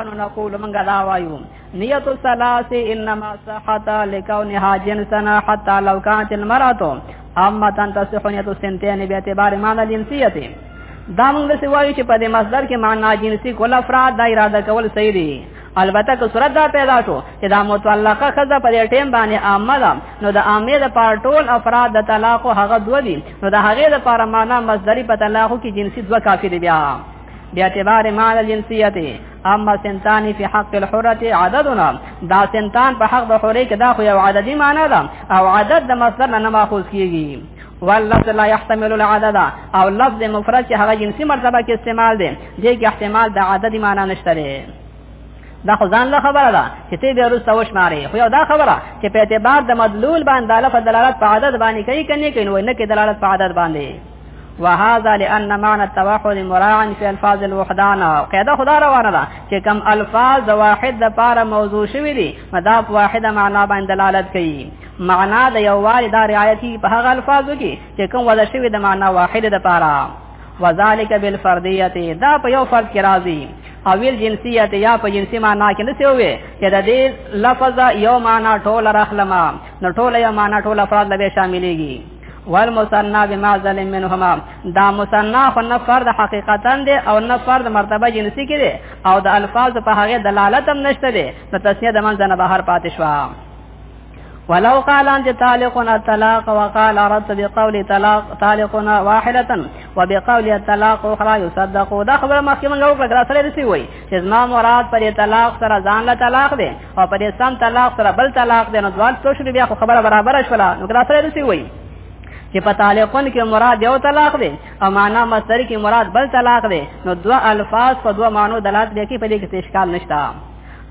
نقول من غدا وایو نیت الثلاث انما صحت لكونها جنسنا حتى لو كانت المرأة اما تصح نیت السنتين باعتبار معنى جنسیت دا موږ څه وایو چې په دې مصدر کې معنا جنسي کول افراد دا اراده کول صحیح دي البته که صورت دا پیدا شو چې دا متعلقه خزه په دې ټیم باندې عامه نو د عامه د پار ټول افراد د طلاق هغه دوه دي نو د هغه د پار معنا مصدری په طلاق کې جنسي دوه کافي دي بیا باعتبار معنى الجنسية اما سنتان في حق الحرة عددنا دا سنتان په حق د حرې کې دا خو یو عددي معنی ده او عدد د مصدر نه ماخوذ کیږي واللفظ لا يحتمل العدد او لفظ مفرد چې هغه جنسي مرتبه کې استعمال دي دې کې احتمال د عددي معنی نشته لري دا خو ځان له خبره ده چې ته به روسته وشمارې خو یو دا خبره چې په اعتبار د مدلول باندې د لفظ دلالت په عدد باندې کوي کني کوي نو نه کې دلالت په عدد باندې وهذا لان معنى التوحد مراعا في الفاظ الوحدان قاعده خدا روانه ده چې کم الفاظ واحد د پاره موضوع شوی دي مدا په واحده معنا باندې دلالت کوي معنا د یووالي دا رعایتي په هغه الفاظو کې چې کوم ودا شوی د معنا واحد د پاره وذالک بالفردیه دا په یو فرد کې راځي او ویل جنسیت یا په جنسی معنا کې نه څه وي چې د دې لفظ یو معنا ټول راخلمه نو ټول یو معنا ټول افراد لبه شاملېږي والمثنى بمعزل منهما دا مثنى خو نه فرد حقیقتا دی او نه فرد مرتبه جنسی کې دی او د الفاظ په هغه دلالت هم نشته دی نو تسنیه د منځ نه بهر پاتې شو ولو قال انت طالقنا الطلاق وقال رد بقول طلاق طالقنا واحده وبقول الطلاق اخرى يصدق دا خبره مخکې موږ وکړه سره رسی وای چې زما مراد پر طلاق سره ځان له طلاق دی او په دې سم طلاق سره بل طلاق دی نو دوال څو شنو بیا خو خبره برابر شولا نو ګرا سره رسی وای چې په تعلقون کې مراد یو طلاق دی او معنا مصدر کې مراد بل طلاق دی نو دوا الفاظ په دوا معنو دلالت کوي په دې کې اشکال نشته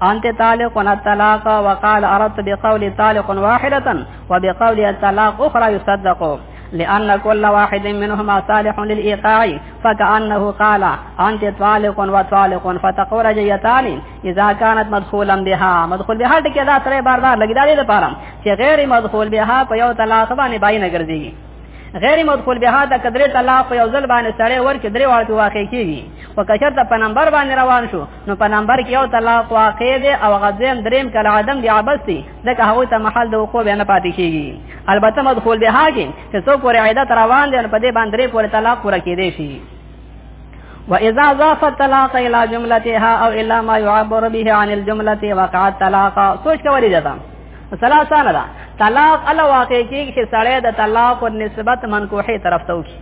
انت طالق الطلاق وقال اردت بقول طالق واحده وبقول الطلاق اخرى يصدق لأن كل واحد منهما صالح للإيقاع فكأنه قال أنت طالق وطالق فتخرج يتان اذا كانت مدخولا بها مدخول بها ټکی دا ترې بار بار لګی دا دې لپاره چې غیر مدخول بها په یو طلاق باندې بای نه ګرځي غیر مدخول بها د قدرې طلاق یو ځل باندې سړی ورکې درې واړه واقع کیږي او کچرته په نمبر باندې روان شو نو په نمبر کې یو طلاق واقع دی او غزیم دریم کله عدم دی عبس دی ځکه هغه ته محل د وقوع نه پاتې کیږي البته مدخول بها کې چې څو پورې عیدت روان دی په دې باندې پورې طلاق پوره کېدې شي وإذا ضاف الطلاق إلى جملتها أو إلا ما يعبر به عن الجملة وقع الطلاق سوچ کولی جتا سلا سالا دا طلاق الا واقع کیږي چې سړی د طلاق او نسبت منکوحه طرف ته وکړي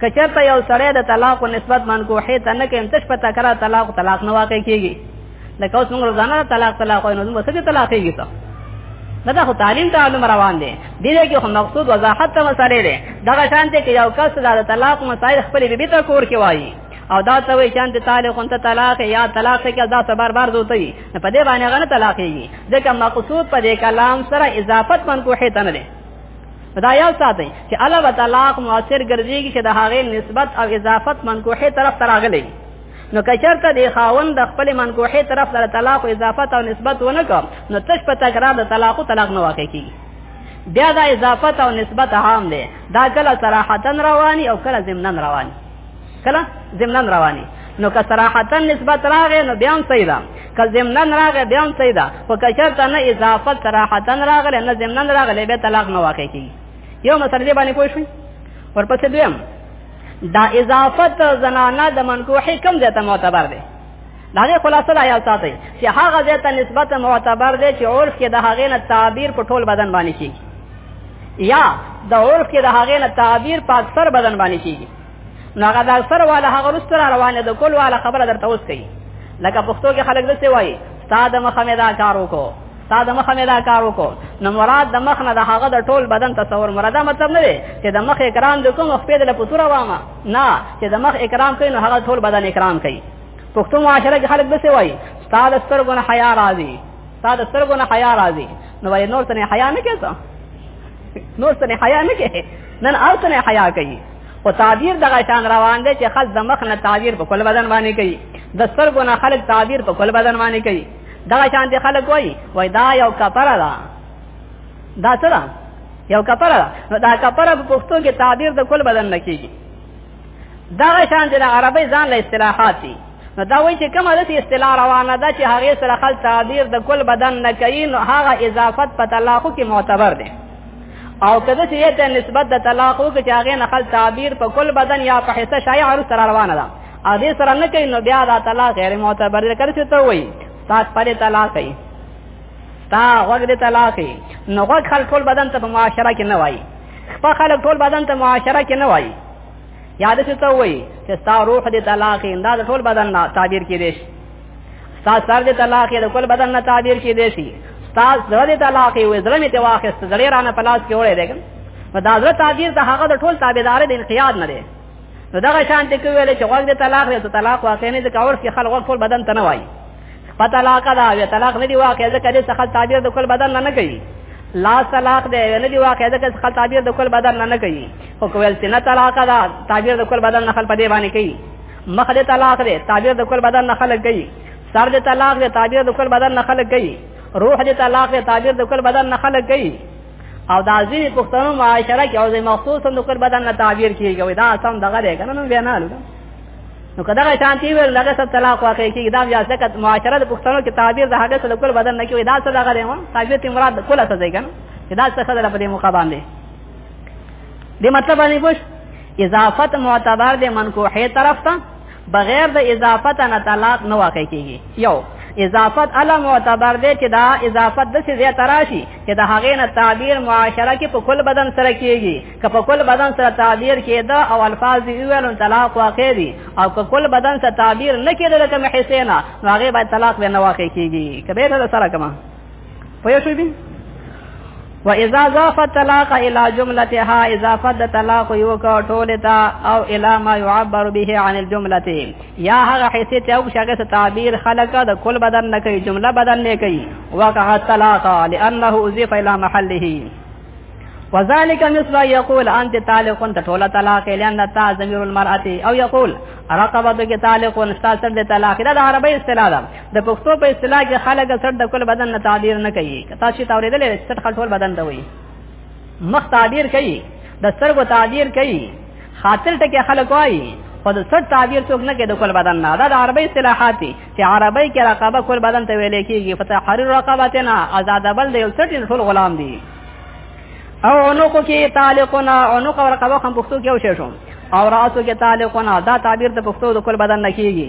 کچرته یو سړی د طلاق او نسبت منکوحه ته نه کوي تش په تکرار طلاق طلاق نه واقع کیږي دا کوس موږ روزانه طلاق طلاق وایو نو څه طلاق یې کیته دا خو تعلیم تعلم روان دي دې دې کې خو مقصود وضاحت ته مسالې دي دا شان ته کې یو کس دا طلاق مسائل خپل بیبي ته کور کې وایي او دا ته وی چانته طالق انت طلاق یا طلاق کې دا سبار بار دوته وي په دې باندې غنه طلاق یي ځکه مقصود په دې کلام سره اضافت من کوه ته نه ده دا یو ساتي چې الله تعالی مؤثر ګرځيږي چې د هغه نسبت او اضافت من کوه طرف تراغلي نو کچرته دی خاوند د خپل منکوحه طرف سره طلاق او اضافت او نسبت ونه کوم نو تش په تکرار د طلاق او طلاق نه واقع کیږي بیا دا اضافت او نسبت عام دی دا کله صراحتا رواني او کله ضمنا رواني کله ضمنا رواني نو که صراحتا نسبت راغې نو بیا هم صحیح ده که ضمنا راغې بیا هم صحیح ده خو که چېرته نه اضافت صراحتا راغله نه ضمنا راغله بیا طلاق نه واقع کیږي یو مسله باندې پوه شئ ورپسې دویم دا اضافت زنانه د منکوح کم ځای ته معتبر دی دا غي خلاصه دا یاد ساتي چې هغه ځای ته نسبت معتبر دی چې عرف کې د هغې نه تعبیر په ټول بدن باندې کیږي یا د عرف کې د هغې نه تعبیر په اکثر بدن باندې کیږي نو هغه د اکثر والا هغه رستر روانه د کول والا خبره درته اوس کوي لکه پښتو کې خلک دسه وایي ساده مخه مې دا کار وکړو تا د مخه مې دا کار وکړو نو مراد د مخ نه د هغه د ټول بدن تصور مراد مطلب نه دی چې د مخ اکرام د کوم خپې د پتوره وامه نه چې د مخ اکرام کوي نو هغه ټول بدن اکرام کوي پښتو معاشره کې خلک دسه وایي ستاد سترګو نه حیا راځي ستاد سترګو نه حیا راځي نو وایي نور ته حیا نه کېته نور ته حیا نه کېته نن او ته حیا کوي او تعبیر دغه شان روان دی چې خل د مخ نه تعبیر په کل بدن باندې کوي د سترګو نه خلک تعبیر په کل بدن باندې کوي دا شان دي خلک وای وای دا یو کفاره ده دا څه ده یو کفاره ده نو دا کفاره په پښتو کې تعبیر د کل بدن نه کیږي دا شان دي عربی ځان له اصطلاحات دي نو دا وایي چې کومه د اصطلاح روانه ده چې هغه سره خل تعبیر د کل بدن نه کوي نو هغه اضافت په طلاق کې معتبر ده او کله چې ته نسبت د طلاق او کې هغه نه خل تعبیر په کل بدن یا په حصہ شایع او سره روانه ده ا دې سره نه کوي نو بیا دا طلاق غیر معتبر دی کړی ته وای سات پرې طلاق دی تا وګ دې طلاق دی نو وګ خلک ټول بدن ته په معاشره کې نه وای خپل خلک ټول بدن ته معاشره کې نه وای یاد څه ته وای چې ستا روح دې طلاق دی دا ټول بدن نه تعبیر کې دی ستا سر دې طلاق دی ټول بدن نه تعبیر کې دی شي ستا زړه دې طلاق دی وې زړه مې ته واخست زړه رانه پلاس کې وړې دی نو دا زړه تعبیر ته هغه د ټول تابعدار د انقیاد نه دی نو دغه شان ته کوي چې غوږ د طلاق دی ته طلاق واقع نه دی کاور کې خلک غوږ ټول بدن ته نه وایي په طلاق دا وی طلاق نه دی واقع ځکه دې څخه تعبیر د کل بدن نه کوي لا طلاق دی نه دی واقع ځکه څخه تعبیر د کل بدن نه کوي او کویل چې نه طلاق دا تعبیر د کل بدن نه خل په دی باندې کوي مخ دې طلاق دی تعبیر د کل بدن نه خلک کوي سر دې طلاق دی تعبیر د کل بدن نه خلک کوي روح دې طلاق دی تعبیر د کل بدن نه خلک کوي او دا ځینې پښتنو معاشره کې او ځې مخصوصا د کل بدن نه تعبیر کیږي وای دا سم دغه دی کنه نو بیا نه لګا نو کدا شانتی ویل دغه څه طلاق واقع کیږي دا بیا ځکه معاشره د پښتنو کې تعبیر د هغه څه د کل بدن نه کیږي دا څه دغه دی ما تعبیر ته مراد کله څه دی کنه دا څه خبره په دې موقع باندې دې مطلب باندې پوښ اضافت معتبر دې منکوحه طرف ته بغیر د اضافت نه طلاق نه واقع کیږي یو اضافت الا معتبر دی چې دا اضافت د څه زیات تراشي چې د هغې نه تعبیر معاشره کې په کل بدن سره کیږي که په کل بدن سره تعبیر کېده او الفاظ دی ویل نو طلاق واقع دي او که کل بدن سره تعبیر نه کېده لکه محسینا نو هغه باید طلاق به نه واقع کیږي کبه دا سره کما پوه شئ بي واذا ضاف الطلاق الى جملتها اضافه د طلاق یو کو ټولتا او الى ما يعبر به عن الجمله یا هغه حیثیت چې هغه شګه تعبیر خلق د کل بدن نه کوي جمله بدن نه کوي وقع الطلاق لانه اضيف الى محله وذلك مثل يقول انت طالق انت طول طلاق لان تا ضمير المرأه او يقول رقبتك طالق استاذ طلاق دا عربي اصطلاح ده د پښتو په اصطلاح کې خلک سر د کل بدن نه تعبیر نه کوي کتا چې تاوریدل سر خټول بدن ته وایي مخ تعبیر کوي د سترګو تعبیر کوي خاطر ټکي خلک وایي خو د سر تعبیر څوک نه کوي د کل بدن نه دا د عربی اصطلاحات دي چې عربی کې رقبه کل بدن ته ویل کېږي فتح حریر رقبه نه آزاد بل د یو سټ ټول غلام دي او عنق کې تعلقنا عنق او رقبه هم پښتو کې او شې شو او راسو کې تعلقنا دا تعبیر د پښتو د کل بدن نه کېږي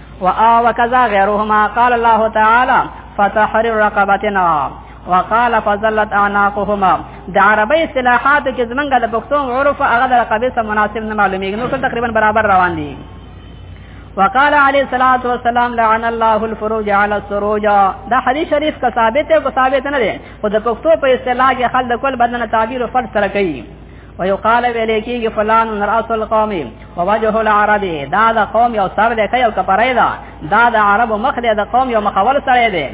وكذا غيرهما قال الله تعالى فتحرر رقبتنا وقال فضلت اعناقهما د عربی اصطلاحات کې زمونږ د پښتو عرف هغه د رقبې سره مناسب نه معلومیږي نو ټول تقریبا برابر روان دي وقال عليه الصلاه والسلام لعن الله الفروج على السروج دا حدیث شریف کا ثابت ہے کو ثابت نه دی خو د پښتو په اصطلاح کې خلک کول بدن تعبیر او فرض سره کوي ويقال ویلې کېږي فلان راس القوم ووجه العرب دا د قوم یو سر دی یو کپرې دا دا د عرب مخ دی د قوم یو مخول سره دی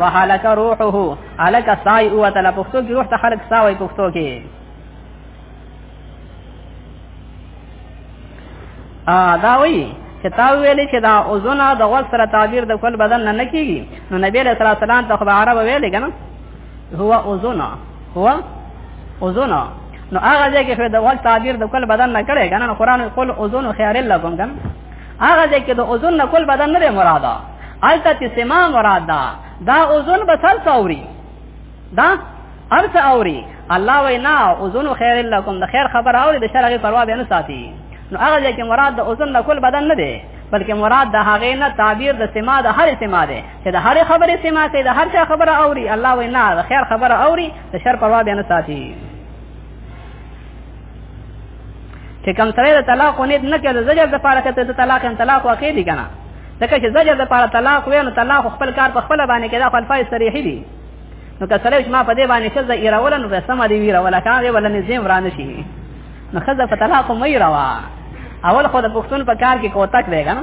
وهلك روحه الک سای او تل پښتو کې روح ته خلق ساوي پښتو کې ا دا وی چې تا ویلې چې دا اوزونه د وسره تعبیر د کل بدن نه کیږي نو نبی له سلام ته خو عرب ویلې کنه هو اذن هو اذن نو هغه ځای کې د غوږ تعبیر د کل بدن نه کړي کنه قرآن قل اذن خيار لكم کنه هغه ځای کې د اذن نه کل بدن نه مراد ده الته چې سما مراد ده دا اذن به سر څوري دا ارس اوري الله وینا اذن خير لكم د خیر خبر اوري د شرعي پروا به نه ساتي نو هغه ځای کې مراد د اذن نه کل بدن نه ده بلکې مراد د هغې نه تعبیر د سما د هر سما ده چې د هرې خبرې سما کوي د هر چا خبره اوري الله وای نه د خیر خبره اوري د شر پروا بیا نه ساتي چې کوم سره د طلاق نه نه کړي د زجر د پاره کته د طلاق ان طلاق واقع دي کنه ځکه چې زجر د پاره طلاق وې نو طلاق خپل کار په خپل باندې کړه خپل فایز صریحي دي نو که سره ما په دې باندې شزه ایرول نو سم دی ویره ولا کان دی ولا نزیم ورانه شي نو خزه په طلاق مې روا اول خو د پښتون په کار کې کوتک دی کنه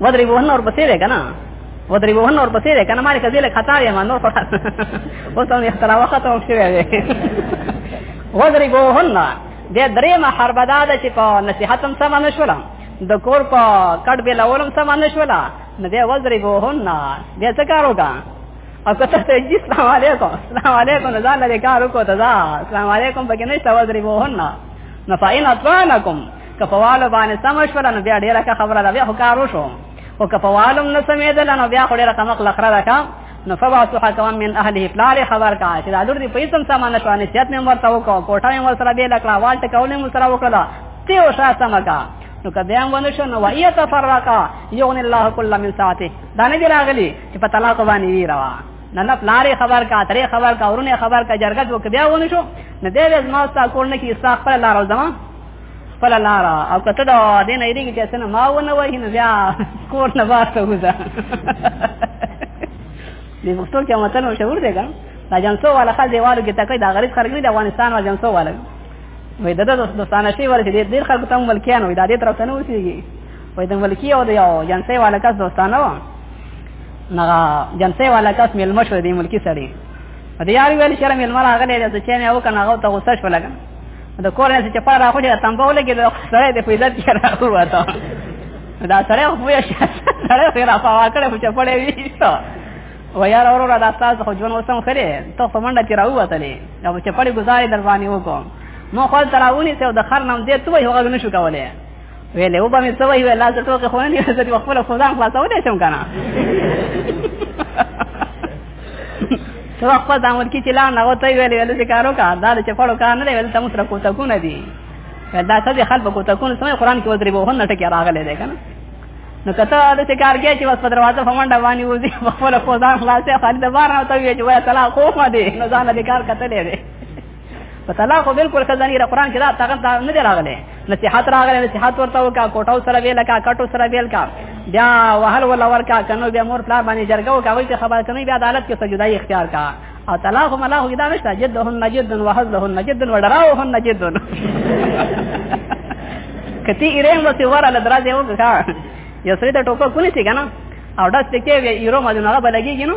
ودرې وهن اور پسې ده کنه ودرې وهن اور پسې ده کنه ما لکه زیله خطا یم نور خطا اوس هم اختلاف وخت هم شوی دی ودرې وهن د درې ما حرب ده چې په نصيحت هم سم نه شولم د کور په کټ به لاولم سم نه شولا نه دی ودرې وهن د څه کار وکړه او کته ته جی السلام علیکم السلام علیکم نه ځان لري کار وکړه ته ځه السلام علیکم بګنه څه ودرې وهن نه فاین اطعنکم کپوالو باندې سم شول نو بیا ډیره ښه خبره ده بیا خو کار وشو او کپوالو نه سمېدل نو بیا خو ډیره کمق لخره ده کا نو فبعثوا حكما من اهله پلار خبر کا چې دا لور دې پیسم سامان شو نه سیات مې ورته وکاو کوټه مې ور سره به لکړه والټ کولې مې سره وکړه تی او شاه سمګه نو کدی هم ونه شو نو وایه تفرقا یغن الله کل من ساعته دا نه دی راغلی چې په طلاق باندې وی روا نه نه پلارې خبر کا ترې خبر کا ورونه خبر کا جرګت وک بیا ونه شو نه دې زما ستا کول نه کی استا خپل لار زما خپل لار او کته دا دې نه لري چې څنګه ما ونه وای نه بیا کور نه واسه وځه دې وختو کې متن او شعور دیګا دا جنسو والا خل دیوالو کې تکي دا غریب خلک نه د افغانستان او جنسو والا وې دغه دوستانه شي ورته دې ډیر خلک تم ملکیان وې دا دې طرف ته نه وسیږي وې د ملکی او د یو جنسي والا کس دوستانه و نه جنسي والا کس مل مشو دې ملکی سړی دې یاري ویل شرم مل مل هغه دې چې نه وکنه هغه ته غوسه شو لګا د کور نه چې پاره راخو چې تم په لګي د سره د پیدا کې راو وته دا سره خو یې سره خو را پاوا کړې خو چې پړې ویسته و یار اورو دا تاسو خو جون وسم خره ته په منډه کې راو وته نه او چې پړې گزارې درواني وکم نو خپل تراونی ته د خر نام دې ته وي هغه نشو کولای ویلې وبا مې سوي ویل لا څه ټوکه خو نه یې زه خپل خدام خلاصولې شم کنه ته خپل دامن کې چې لا نه وته ویلې ویل چې کارو کا دا چې پړو کار نه ویل تم سره کوته کو نه دي دا څه خلک کوته کو نه سمې قران کې ودرې وو نه ټکی راغلې ده کنه نو کته د څه کار کې چې بس په دروازه فمنډه باندې وځي خپل خدام خلاصې خالد بار نه وته وی چې وای طلاق خو ما دي نو ځان دې کار کته لري په طلاق خو بالکل خزانی را قران کې دا طاقت دا نه دی راغلی نصيحت راغلی نصيحت ورته وکا کوټاو سره ویل کا کټو سره ویل کا بیا وهل ولا ورکا کنو بیا مور پلار باندې جرګو کا وایي خبر کني بیا عدالت کې سجدای اختیار کا او طلاق هم الله دا نشته جدهن نجد وحزلهن نجد وډراوهن نجد کتی ایرم وسی ورا لدرازه وکا یو سړی ته ټوپک ونیسی کنه او داس ته کې یو رو ماجنه بلګیږي نو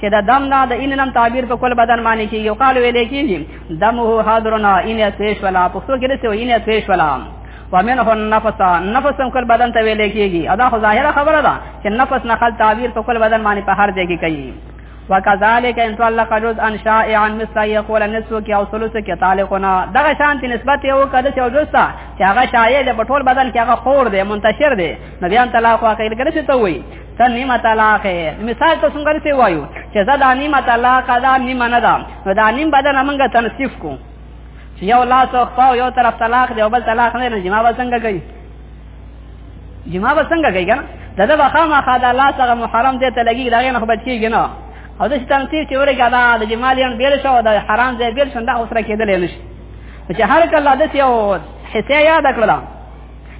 چې دا دم نه د ان نم تعبیر په کول بدن معنی کې یو قال ویلې کېږي دمه حاضرنا ان اسیش ولا پښتو کې څه ان اسیش ولا ومنه النفس نفس هم کول بدن ته ویلې کېږي ادا خو ظاهره خبره ده چې نفس نه خل تعبیر په کول بدن معنی په هر ځای کې کوي وکذالک ان طلق جزءا شائعا مثل يقول نصف کی او ثلث کی تعلقنا دغه شانتی نسبت یو کده چې وجوستا چې هغه شایع د پټول بدن کې هغه خور دی منتشر دی نو بیا طلاق واقع کړي چې ته وایي ته نیمه طلاق مثال ته څنګه سی وایو چې زه دا نیمه طلاق دا نیمه نه ده نو دا نیم بدن موږ تنصیف کو چې یو لاس او خپاو یو طرف طلاق دی او بل طلاق نه نه جما به څنګه کوي جما به څنګه کوي کنه دا د وخامه خدا لاس هغه محرم دی ته لګي دا نه خو بچ کیږي نه او د تنصیف چې ورګه دا د جما لیان بیل شو دا حرام دی بیل شنده اوسره کېدل نه شي چې هر کله د یو حصہ یاد کړل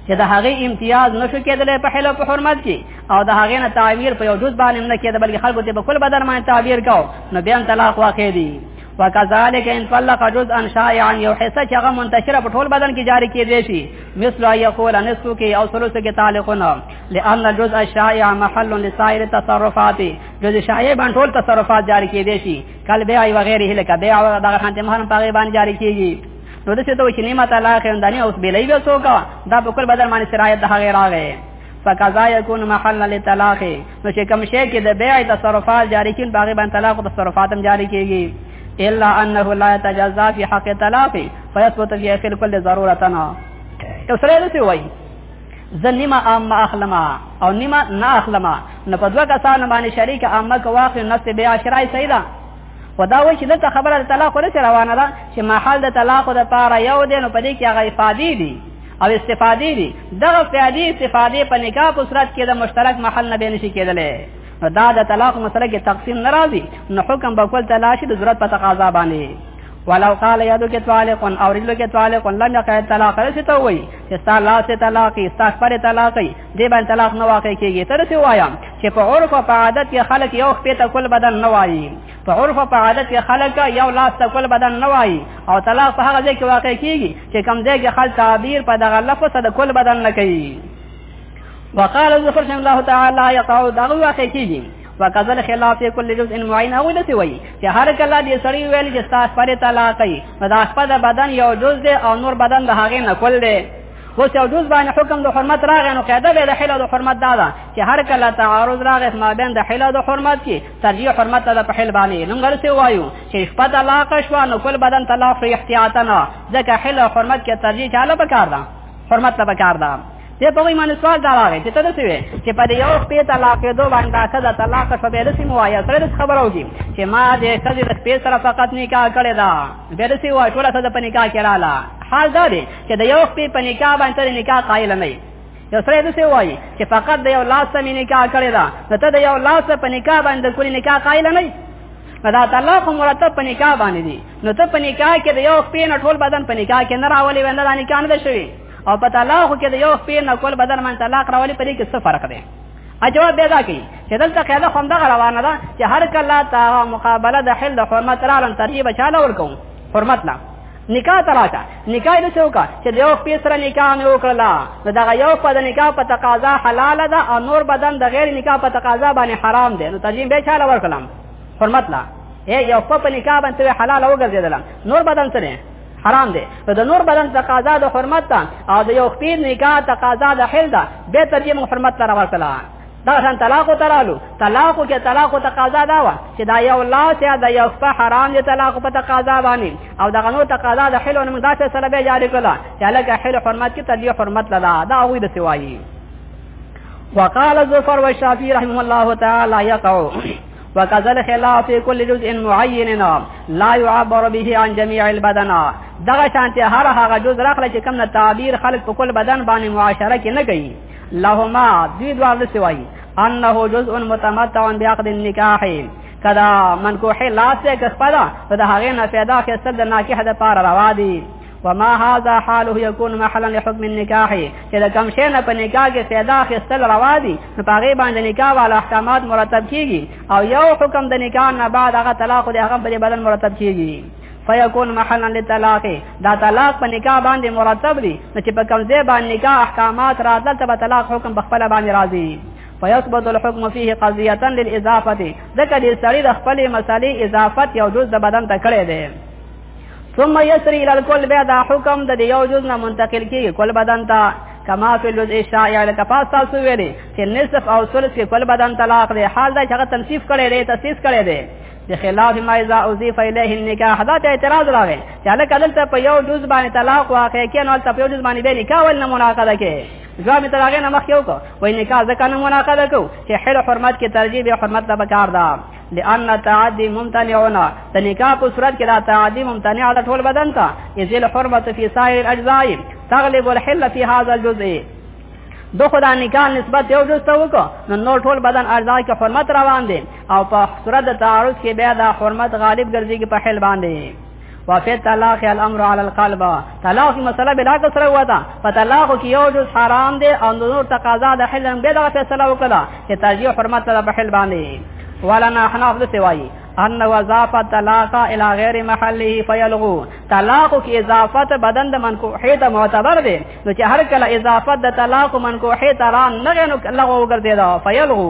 چې د هغه امتیاز نشو کېدل په حلو په حرمت کې او د هغه نه تعبیر په یو جز باندې نه کېدل بلکې خلکو ته په کل بدن باندې تعبیر کاو نو بیا طلاق واقع دي وکذالک ان طلق جزءا شائعا یو حصہ چې هغه منتشره په ټول بدن کې جاری کېدې شي مثل یقول نصف کې او ثلث کې تعلقنا لئن الجزء الشائع محل لسائر التصرفات جزء شائع باندې ټول تصرفات جاری کېدې شي کل بیا وغیره لکه بیا دغه خانته مهرم په باندې جاری کېږي نو د څه ته وشي نعمت الله خیر دانی اوس بیلای به سو کا دا په کل بدر باندې شرایط د هغه راغې فقضا یکون محل للطلاق نو چې کوم شی کې د بیع تصرفات جاری کین باغې باندې طلاق او تصرفات هم جاری کیږي الا انه لا يتجزا في حق طلاق فيثبت في اخر كل ضرورتنا نو سره دې وایي زنیما عام اخلما او نیما نا اخلما نو په دوه کسانو باندې شریک عامه کواخ نفس بیا شرای سیدا خدا وای چې دلته خبره د طلاق نه سره روانه ده چې محل د طلاق د پاره یو دی نو پدې کې هغه افادي دي او استفادې دي دغه فعلی استفادې په نکاح په صورت کې د مشترک محل نه به نشي کېدلې نو دا د طلاق مسله کې تقسیم ناراضي نو حکم به کول تلاشي د ضرورت په تقاضا باندې ولو قال یادو کې طالق او رجلو کې طالق لم یقع طلاق رسته وي چې ستا لاس طلاق ستا پر طلاق دې باندې طلاق نه واقع کیږي تر څه وایا چې په عرف او په عادت کې خلک یو خپې ته کول بدن نه وایي په عرف او په عادت کې خلک یو لاس ته کول بدن نه وایي او طلاق په هغه ځای کې واقع کیږي چې کم ځای کې خلک تعبیر په دغه لفظ سره کول بدن نه کوي وقال ذكر شان الله تعالى يقع دغه واقع کیږي وکذا الخلاف في كل جزء معين او لته وي چې هر کله دې سړی ویل چې تاسو پر طلاق کوي دا خپل بدن یو جز دی او نور بدن د هغه نه کول دی اوس یو جز باندې حکم د حرمت راغی نو قاعده به د حل د حرمت دا ده چې هر کله تعارض راغی ما بین د حل د حرمت کې ترجیح حرمت ته په حل باندې نو غلطه وایو چې شپه طلاق شو نو کل بدن طلاق فی احتیاطا نه ځکه حل او حرمت کې ترجیح چاله پکار ده حرمت ته پکار ده ته په ایمان سوال دا راغی چې ته څه وې چې په یو شپې طلاق دو باندې کده طلاق شو به رسم وایا سره خبر اوږي چې ما دې کله د شپې سره فقط نکاح کړی دا به رسم وای ټول څه د پنیکا کړه حال دا دی چې د یو خپې په نکاح باندې نکاح قائل نه یو سره د څه وایي چې فقط د یو لاس سم نکاح کړی دا نو ته د یو لاس په نکاح باندې کلی نکاح قائل نه نه دا طلاق مرتب په نکاح باندې دي نو ته په نکاح کې د یو خپې نه ټول بدن په نکاح کې نه راولي ونده د نکاح نه شوی او په طلاق کې د یو خپې نه کول بدن من طلاق راولي په دې کې څه فرق دی اجواب به دا کوي چې دلته قاعده هم دا روانه ده چې هر کله تا مقابله د حل د حرمت را لن ترجیب چاله ورکوم حرمت نه نکاح تراشه نکاح دې څه وکړه چې یو په سره نکاح مې وکړلا نو دا یو په نکاح په تقاضا حلال ده او نور بدن د غیر نکاح په تقاضا باندې حرام ده نو ترجیح به چاله ورکړم حرمت لا اے یو په نکاح باندې حلال وګرځیدل نور بدن څه نه حرام دی نو د نور بدن تقاضا د حرمت ده او د یو خپل نکاح تقاضا د حل ده به ترجیح حرمت ته راوړل دا شان طلاق ترالو طلاق کې طلاق تقاضا دا و چې دا یو لا سیا دا یو په حرام دي طلاق په تقاضا باندې او دا غنو تقاضا د حل او مداسه سره به جاری کړه چې لکه حل حرمت کې تدیو حرمت لدا دا وې د سوایي وقال زفر والشافعي رحمه الله تعالى يقع وكذا الخلاف في كل جزء معين لا يعبر به عن جميع البدن دغه شانته هر هغه جز راخله چې کوم تعبیر خلق په کل بدن باندې معاشره کې نه کوي لهما دوی دوار دسی وایی انه جزء متمتع بعقد النکاح کدا منکوح لاسه کسپدا په هغه نه پیدا کې صد ناکح د پار روا دي وما هذا حاله يكون محلا لحكم النکاح چې د کم شي نه په نکاح کې پیدا خستل روا دي نو پاغه باندې نکاح والا احکامات مرتب کیږي او یو حکم د نکاح نه بعد هغه طلاق دی هغه په بدل مرتب کیږي فیکون محلا للطلاق دا طلاق په نکاح باندې مرتب دي چې په کوم ځای باندې نکاح احکامات راځل ته طلاق حکم په خپل باندې راځي فیثبت الحكم فيه قضيه للاضافه ذکر دې سړی د خپل مسالې اضافت یو جز د بدن ته کړی دی ثم يسري الى الكل بیا دا حکم د یو جز نه منتقل کیږي کل بدن ته کما فی الجزء الشائع لکه پاس تاسو ویلي چې نصف او ثلث کې کل بدن طلاق دی حال دا چې هغه تنصیف کړي دی تاسیس کړي دی بخلاف ما اذا اضيف اليه النکاح دا ته اعتراض راغی چې لکه دلته په یو جز باندې طلاق واقع کې نو تل په یو جز باندې به نکاح ول نه مناقضه کې جواب ته راغی نه مخ یو کو وای نکاح ځکه نه مناقضه کو چې حل حرمت کې ترجیح به حرمت ته بکار ده لأن تعدي ممتنعنا تنکاح په صورت کې دا تعدي ممتنع د ټول بدن ته ازل حرمت فی سائر الاجزاء تغلب الحل فی هذا الجزء دو خدا نکاح نسبت یو جز ته وکړو نو نور ټول بدن اجزا کې حرمت روان دي او په صورت تعارض کې بیا دا حرمت غالب ګرځيږي په حل باندې وفي طلاق الامر على القلب طلاق مسله بلا کسره وتا په طلاق کې یو جز حرام دي او نور تقاضا د حل به دا فیصله وکړه چې ترجیح حرمت ته په حل باندې ولا نه حناف د سوایي ان وظافه طلاق الى غیر محله فیلغو طلاق کی اضافت بدن د منکوحه ته معتبر دی نو چې هر کله اضافه د طلاق منکوح ته را نغې نو لغو وګرځیدا فیلغو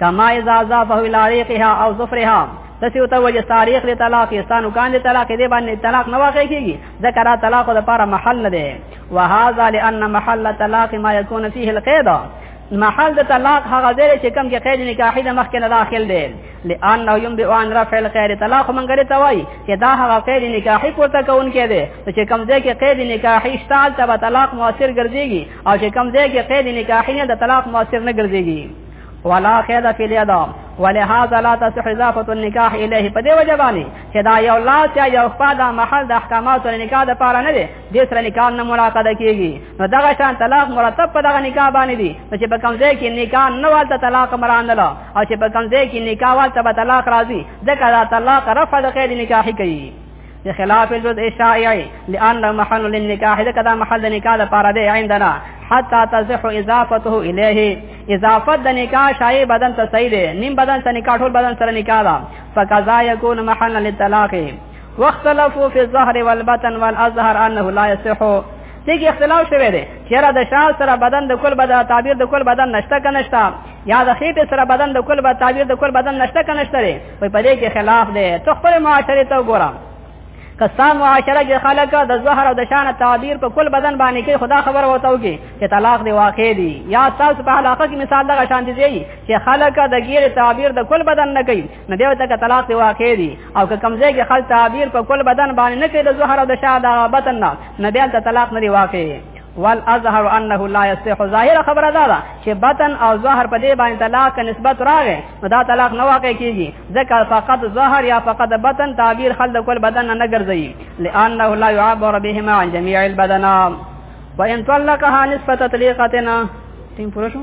کما اذا اضافه الى ريقها او ظفرها تسی او ته وجه تاریخ د طلاق استانو کان د طلاق دی باندې طلاق نه واقع کیږي ذکر طلاق د لپاره محل نه دی وهذا لان محل طلاق ما يكون فيه القيد محل د طلاق هغه ځای چې کم کې قید نکاحي د مخکې نه داخل دی لئن نو يم به ان رفع الخير طلاق من غره توای چې دا هغه قید نکاحي پورته کون کې ده چې کم ځای کې قید نکاحي شتال ته طلاق موثر ګرځيږي او چې کم ځای کې قید نکاحي نه د طلاق موثر نه ګرځيږي ولا خیر فی الیدا ولهذا لا تصح اضافه النکاح الیه په دې وجه باندې چې دا یو لاس یا یو خپل محل د احکاماتو نکاح د پاره نه دی د سره نکاح نه ملاقات کیږي نو دغه شان طلاق مرتب په دغه نکاح باندې دي چې په کوم ځای کې نکاح نه والته طلاق مرانله او چې په کوم ځای کې نکاح والته به طلاق راځي ځکه دا طلاق رفع د قید نکاح کوي خلاف الجزء الشائع لان محل للنکاح ځکه دا محل د نکاح لپاره دی عندنا حتا تصح اضافته الیه اضافت د نکاح شای بدن ته صحیح دی نیم بدن ته نکاح ټول بدن سره نکاح دا فقضا یکون محل للطلاق واختلفوا في الظهر والبطن والازهر انه لا يصح دغه اختلاف شوه دی چیرې د شال سره بدن د کل بدن تعبیر د کل بدن نشته کنهشتا یا د خېټه سره بدن د کل بدن تعبیر د کل بدن نشته کنهشته لري په دې کې خلاف دی ته خپل معاشره ته وګوره کستا معاشره کې خلک د زهر او د شان تعبیر په کل بدن باندې کې خدا خبر وته وږي چې طلاق دی واقع دی یا تاسو په علاقه کې مثال دغه شان دی چې خلک د غیر تعبیر د کل بدن نه کوي نه دیو ته طلاق دی واقع دی او که کمزې کې خل تعبیر په کل بدن باندې نه کوي د زهر او د شاد بطن نه نه دیو ته طلاق نه دی واقع والازهر انه لا يصح ظاهر خبره ده چې بطن او ظاهر په دې باندې طلاق نسبت راغی نو دا طلاق نه واقع کیږي ځکه فقط ظاهر یا فقط بطن تعبیر خلد کول بدن نه ګرځي لانه لا يعبر بهما عن جميع البدن وان طلقها نسبه تطليقتنا تیم پوره شو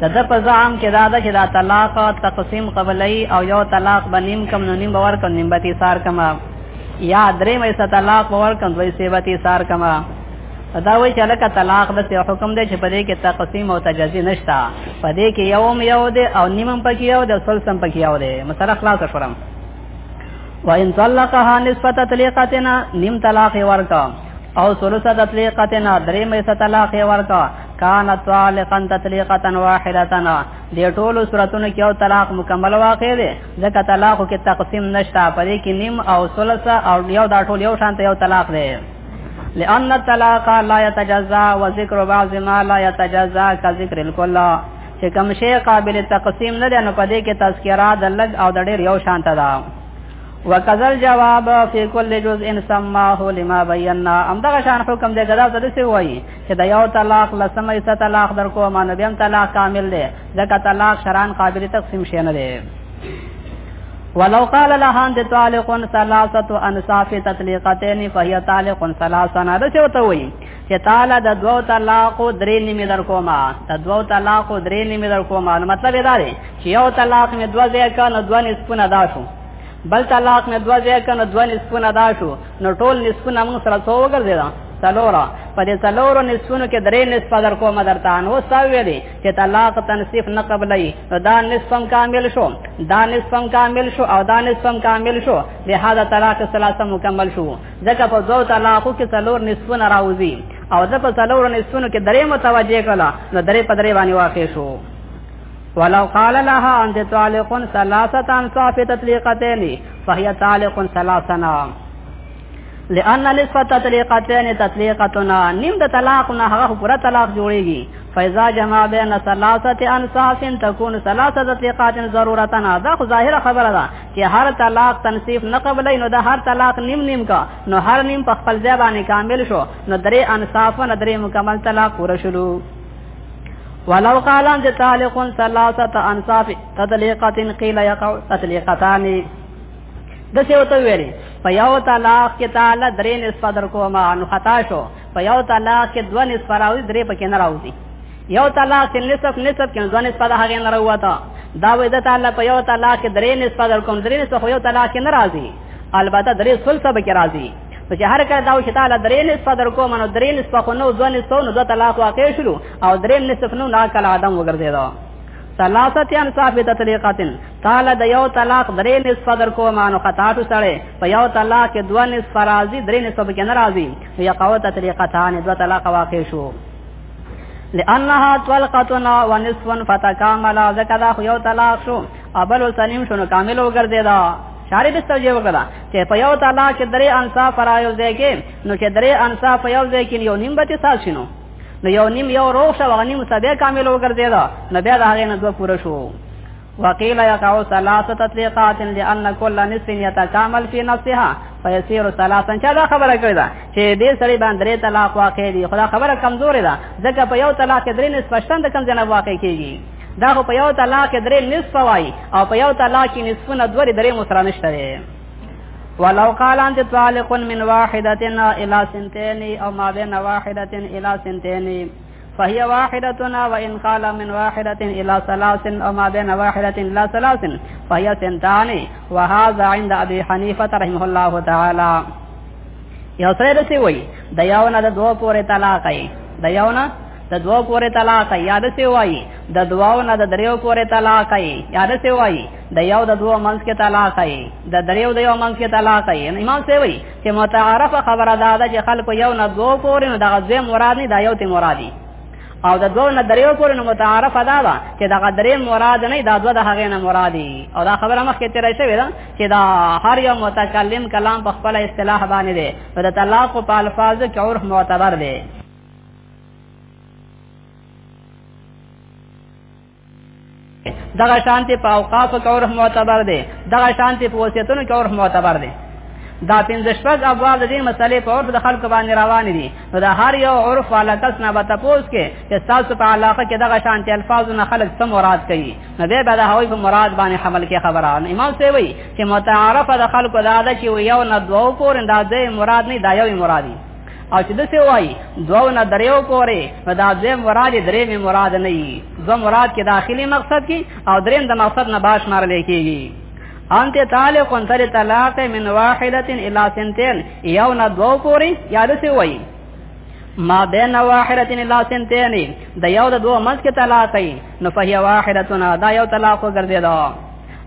د د په ځام کې دا ده چې دا طلاق تقسیم قبلای او یو طلاق بنیم کم نو نیم باور کم نیم بتی سار کما یا درې مې ست طلاق باور کم دوی سی بتی سار کما دا وی چې لکه طلاق بس یو حکم دی چې په دې کې تقسیم او تجزی نشتا په دې کې یوم یو دی او نیمم پکې یو دی سلسم پکې یو دی مثلا خلاص شورم وان طلقها نصف تطليقتنا نیم طلاق ورکا او ثلث تطليقتنا درې مې طلاق ورکا کان طالقا تطلیقا واحده دې ټولو صورتونو کې او طلاق مکمل واقع دی ځکه طلاق کې تقسیم نشته پدې کې نیم او ثلث او یو دا ټول یو شان ته یو طلاق دی لأن الطلاق لا يتجزا وذكر بعض ما لا يتجزا كذكر الكل چې کوم شی قابل تقسیم نه دی نو پدې کې تذکرہ د لګ او د ډېر یو شان ته ده وکذل جواب فی کل جزء سماه لما بینا امدغه شان حکم دې غدا څه دی وایي چې دا یو طلاق لسمه ایسه طلاق در کوه مانو بیا طلاق کامل دی ځکه طلاق شران قابل تقسیم شي نه دی ولو قال لها انت طالق ثلاثه انصاف تطليقتين فهي طالق ثلاثه نه چوته وي چې تعالی د دوو طلاق درې نیمه در کوما د دوو طلاق درې نیمه در کوما مطلب دا دی چې یو طلاق مې دوه ځای کنه دوه نسبونه دا شو بل طلاق مې دوه ځای کنه دوه نسبونه دا شو نو ټول نسبونه موږ سره څو وګرځیدا څلور په دې څلور نسبونو کې درې نسب در کوم درته نو ساوي دي چې طلاق تنصیف نه قبلای نو دا نسبم کامل شو دا نسبم کامل شو او دا نسبم کامل شو به هدا طلاق ثلاثه مکمل شو ځکه په دوه طلاقو کې څلور نسبونه راوځي او ځکه څلور نسبونو کې درې متوجه کړه نو درې په درې باندې واقع شو ولو قال لها انت طالق ثلاثه صافه تطليقتين فهي طالق ثلاثنا لأن نصف تطليقتين تطليقتنا نیم د طلاق نه هغه پورا طلاق جوړيږي فإذا جمع بين ثلاثه انصاف تكون ثلاثه تطليقات ضرورة دا خو ظاهره خبره ده چې هر طلاق تنصیف نه قبلې نو د هر طلاق نیم نیم کا نو هر نیم په خپل ځای باندې کامل شو نو درې انصاف نه درې مکمل طلاق پوره شلو ولو قال انت طالق ثلاثه انصاف تطليقه قيل يقع تطليقتان د څه وته ویلې په یو طلاق کې تعالی درې نصف در کوما نو خطا شو په یو طلاق کې دوه نصف راوي درې پکې نه راوځي یو طلاق کې نصف نصف کې دوه نصف د هغه نه راوته دا وې د تعالی په یو طلاق کې درې نصف در کوم درې نصف یو طلاق کې نه راځي البته درې ثلث به کې راځي نو چې هر کله دا چې تعالی درې نصف در کوم نو درې نصف خو نو ځو نصف نو د طلاق واقع شلو او درې نصف نو لا کله عدم وګرځیدو ثلاثتان ثابت طریقاتن تعالی د یو طلاق درې نصف در کو مانو خطا تو سره په یو طلاق کې دوه نصف راضي درې نصف کې ناراضي یا قوت طریقتان دوه طلاق واقع شو لانها طلقتنا ونصف فتكامل ذکر یو طلاق شو ابل سلیم شنو کامل وګرځیدا شارب استوجه وکړه چې په یو تعالی چې درې انصاف را یو ځای کې نو چې درې انصاف په یو ځای کې یو نیم به تاسو شنو نو یو نیم یو روغ شو غنیم سبه کامل وګرځي دا نو بیا دا هغه نه دوه پوره شو وقيل يقع ثلاثه تطليقات لان كل نصف يتكامل في نفسها فيصير ثلاثا چا دا خبره کړی دا چې دې سړي باندې درې طلاق واقع دي خدا خبره کمزورې ده ځکه په یو طلاق کې درې نصف شتن د کم جناب واقع کیږي دا خو په یو طلاق کې درې نصف وای او په یو طلاق کې نصفونه دوه درې مسره نشته دی ولو قال انت طالق من واحده الى سنتين او ما بين واحده الى سنتين فهي واحدة وإن قال من واحدة إلى ثلاث أو ما بين واحدة إلى ثلاث فهي سنتان وهذا عند أبي حنيفة رحمه الله تعالى یو سره رسی وای د یو نه د دوه پورې طلاق ای د یو نه د دوا پورې طلاق یاد سی وایي د دواو نه د دریو پورې طلاق یاد سی وایي د یو د دوه منځ کې طلاق ای د دریو د یو منځ کې طلاق ای امام سی وایي چې متعارف خبره دا ده چې خلکو یو نه دوه پورې نه دغه زم مراد نه دا یو ته مرادي او د دوه نه دریو پورې نو متعارف ادا ده چې دغه درې مراد نه دا دوه د هغه نه مرادي او دا خبره مخکې تیرې شوې ده چې دا هر یو متکلم کلام په خپل اصطلاح باندې ده د طلاق په الفاظ کې عرف معتبر دی دغه شانتي په اوقاف کې اور معتبر دي دغه شانتي په وصیتونو کې اور معتبر دي دا پنځه شپږ ابواب د دې مسلې په اړه د خلکو باندې روان دي نو دا هر یو عرف والا کس نه بتا پوس کې چې تاسو په علاقه کې دغه شانتي الفاظ نه خلک سم مراد کوي نو به به دا هوی په مراد باندې حمل کې خبره ان امام سی وی چې متعارف د خلکو دا ده چې یو نه دوه پورې دا دې مراد نه دا یو مرادي او چې د څه وای دوه نه دریو پورې نو دا دویم مراد درې می مراد نه وي دوه مراد کې داخلي مقصد کې او دریم د مقصد نه باش مار لیکيږي انت تعلق انتر طلاق من واحده الى سنتين یو نه دوه پورې یا د څه وای ما بین واحده الى سنتين د یو د دوه منځ کې طلاق نو فهي واحده دا یو طلاق ګرځیدو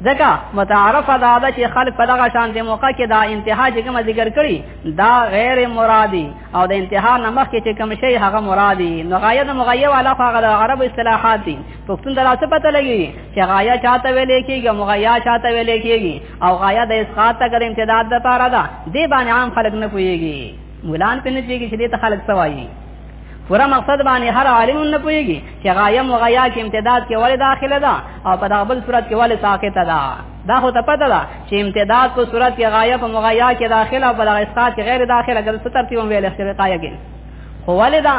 ځکه متعارفه دا ده چې خلک په دغه شان د موقع کې دا انتها چې کوم ذکر کړي دا غیر مرادي او د انتها نمخ کې چې کوم شی هغه مرادي نو غایه د مغیه والا خو هغه د عرب اصطلاحات دي پښتون دا څه پته لګي چې غایه چاته ویل کېږي مغیه چاته ویل کېږي او غایه د اسقاط ته کړي امتداد د پاره ده دی باندې عام خلک نه پويږي مولان په نتیجه کې چې د خلک سوایي پورا مقصد باندې هر عالم نه پويږي چې غایا مغایا کې امتداد کې ولې داخله ده او په دابل صورت کې ولې ساقطه ده دا خو ته پته ده چې امتداد په صورت کې غایا په مغایا کې داخله او په دغه اسقاط کې غیر داخله ګل ستر تیو ویل اختیار قایه کې خو ولې دا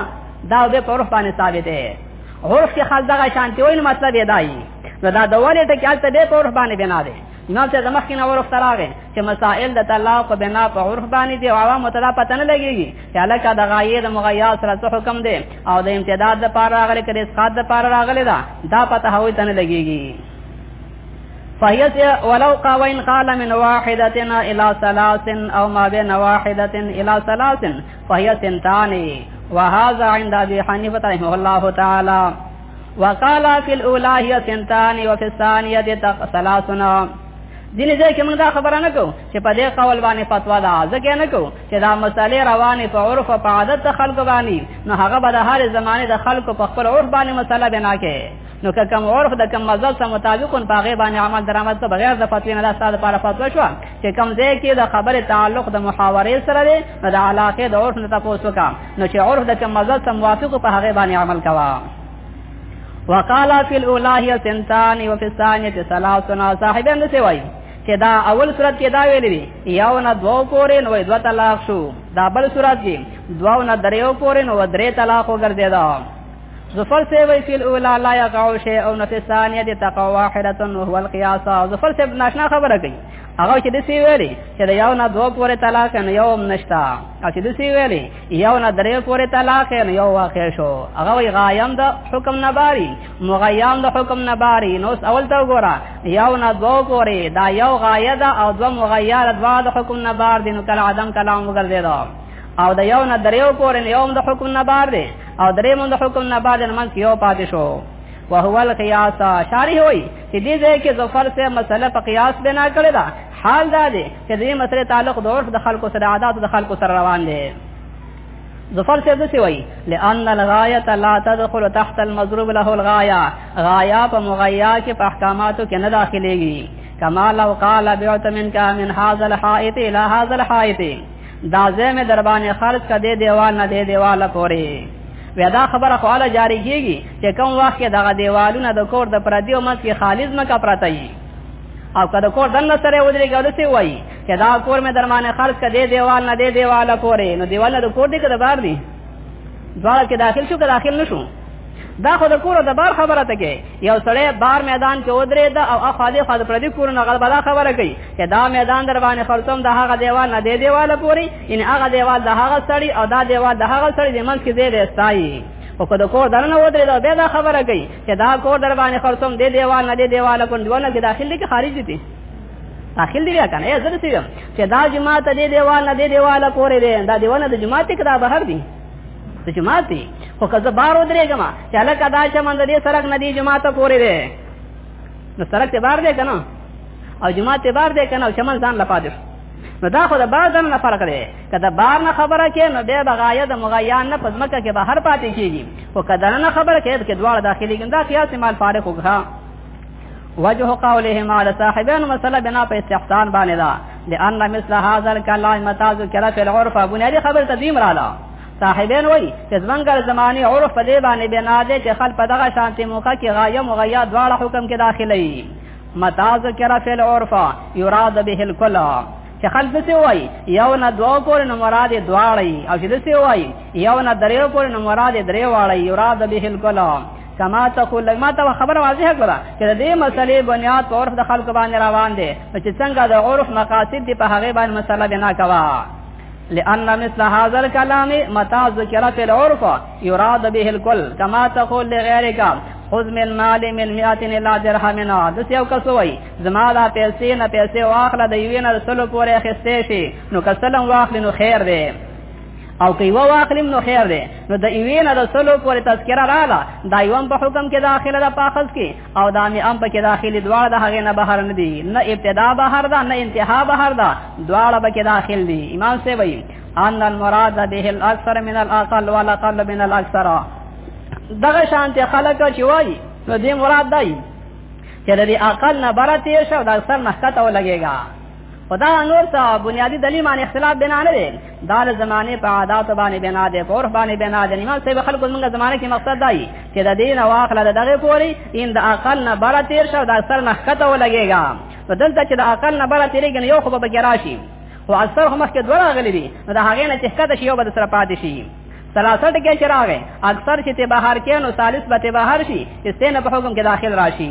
دا به په روح باندې ثابت ده عرف کې خال دغه شانتی وایي مطلب یې دایي نو دا د ولې ټکی هلته به په روح باندې بنا ده نو چې د مخکې نه ورخته راغې چې مسائل د طلاق په بنا په عرف باندې دی او عوام ته دا پته نه لګيږي چې علاقه د غایې د مغیا سره څه حکم دی او د امتداد د پار راغلي کړي اسقاط د پار راغلي دا دا پته هوی ته نه لګيږي فهيس ولو قاوين قال من واحدة إلى ثلاث أو ما بين واحدة إلى ثلاث فهي سنتان وهذا عند أبي حنيفة رحمه الله تعالى وقال في الاولى هي سنتان وفي الثانيه ثلاثنا دین ځای کې موږ دا خبره نه کوو چې په دې قول باندې فتوا ده ځکه نه کوو چې دا مسالې روانې په عرف او په عادت د خلکو باندې نو هغه به د هر زمانه د خلکو په خپل عرف باندې مسله بنا کوي نو که کم عرف د کم مزل سره مطابق په هغه باندې عمل درآمد ته بغیر د فتوی نه د استاد لپاره فتوا شو چې کم ځای کې د خبره تعلق د محاورې سره دی نو د علاقه د عرف نه تاسو کا نو چې عرف د کوم مزل سم موافق په هغه باندې عمل کوا وقال فی الاولى هي سنتان وفي الثانيه ثلاث صاحبان څه وایي چې دا اول صورت کې دا ویلې دي یو نه دوه پورې نو دوه طلاق شو دا بل صورت کې دوه نه دریو پورې نو درې طلاق وګرځیدا ظفر سے وی فی الاولا لا یقع شیء او نفی ثانیه تقوا واحده وهو القیاس ظفر سے ناشنا خبره کوي هغه چې د سی ویلي چې د یو نه دوه پورې طلاق نه یو هم نشتا او چې د سی ویلي یو نه درې پورې طلاق نه یو واقع شو هغه وی غایم د حکم نه باري مغیم د حکم نه باري نو اول ته وګوره یو نه دوه پورې دا یو غایه ده او دوه مغیر دوا د حکم نه بار دي نو کله عدم کلام وګرځیدو او د یو نه درې پورې یو هم د حکم نه بار دي او درې هم د حکم نه بار دي نو من یو پاتې شو وهو القياس شارح وي چې دې ځای کې ظفر سه مسله په قیاس بنا کړی دا حال دا دی چې دې مسله تعلق د عرف د خلکو سره عادت د خلکو سره روان دی ظفر سے دسی وئی لان الغایت لا تدخل تحت المضروب له الغایا غایا په مغیا کې په احکاماتو کې نه داخليږي کما لو قال بعت منك من هذا الحائط الى هذا الحائط دا زه مې در باندې خرج کده دیوال نه دی دیوال پورې ویا دا خبره خو اله جاری کیږي چې کوم وخت کې دغه دیوالونه د کور د پردي او مس کې خالص مکه پراته وي او کله کور دنه سره ودرې غوډه سی وای چې دا کور مې درمانه خرج کده دیوال نه دی دیواله پورې نو دیواله د کور دې کده بار دی دواړه کې داخل شو که داخل نشو دا خو د کور د بار خبره ته کې یو سړی بار میدان کې ودرې دا او اخاله خاله پر دې کور نه غلبه دا خبره کوي چې دا میدان در باندې خرڅوم د هغه دیوال نه دی دیواله پوری ان هغه دیوال د هغه سړی او دا دیوال د هغه سړی د منځ کې دی رسایي او کله کور درنه ودرې دا به دا خبره کوي چې دا کور در باندې خرڅوم دې دیوال نه دې دیواله کوم دیوال کې داخل دي کې خارج دي داخل دی کنه یې زړه سیم چې دا جماعت دې دیوال نه دې دیواله پوری دی دا دیوال د جماعت کې دا بهر دي ته جماعت دی خو که زه بار ودرېږم چې هلکه دا چمن د دې سړک نه دی جماعت پورې دی نو سړک ته بار دی که نه او جماعت ته بار دی که نه او چمن ځان لپاره دی نو دا خو د بار دن نه فرق دی که د بار نه خبره کې نو بیا به غایه د مغیان نه په ځمکه کې بهر پاتې کېږي خو که دننه خبره کې چې دواړه داخلېږي دا قیاس مال فارق وکړه وجه قولهم على صاحبان مسله بنا په استحسان باندې دا لأن مثل هذا الكلام متى ذكر في العرف بنيادي خبر تدیم رااله صاحبین وای چې زمنګر زمانی عرف په دې باندې بنا دي چې خل په دغه شانتي موقع کې غایه مغیا دواړه حکم کې داخلي متى ذكر في العرف يراد به الكل چې خلک څه وای یو نه دوه کور نه مراد دواړی او چې څه وای یو نه دریو کور نه مراد درې واړی یراد به الکلام کما ته خو لګ ما ته خبره واضحه کړه چې د دې مسلې بنیاد په عرف د خلق باندې روان دي چې څنګه د عرف مقاصد دی په هغه باندې مسله بنا کوا لأن مثل هذا الكلام متى ذكر في العرف يراد به الكل كما تقول لغيرك خذ من مال من مئات الا درهمنا د یو کس وای زما دا پیسې نه پیسې واخله د یوې نه سلو پورې اخستې شي نو کسلم واخلې نو خیر دی او که یو واخلم نو خیر دی نو د ایوین د سلو پورې تذکرہ رااله دا یوم په حکم کې داخله د پاخذ کې او دا می ام په کې داخلي دواړه د هغه نه بهر نه دي نه ابتدا بهر ده نه انتها بهر ده دواړه به کې داخل دي امام سے وایي ان المراد به الاکثر من الاقل والاقل من الاکثر دغه شانت خلک چې وایي نو دې مراد دی چې د اقل نه برته شو د اکثر نه کته ولګيږي په دا نور څه بنیادی دلیل باندې اختلاف بنا نه دی دا له زمانه په عادت باندې بنا دی په عرف باندې بنا دی نیمه صاحب خلکو موږ زمانه کې مقصد دی چې د دین واخله دغه پوری ان د عقل نه بل تیر شو د اثر نه خطه ولګیږي په دلته چې د عقل نه بل تیرېږي یو خو به کې راشي او اثر هم کې دوه غلي دي نو دا هغه نه چې خطه شي یو به سره پاتې شي سلاسل کې چراغ اکثر چې ته بهر کې نو ثالث به ته بهر شي استنه په حکم کې داخل راشي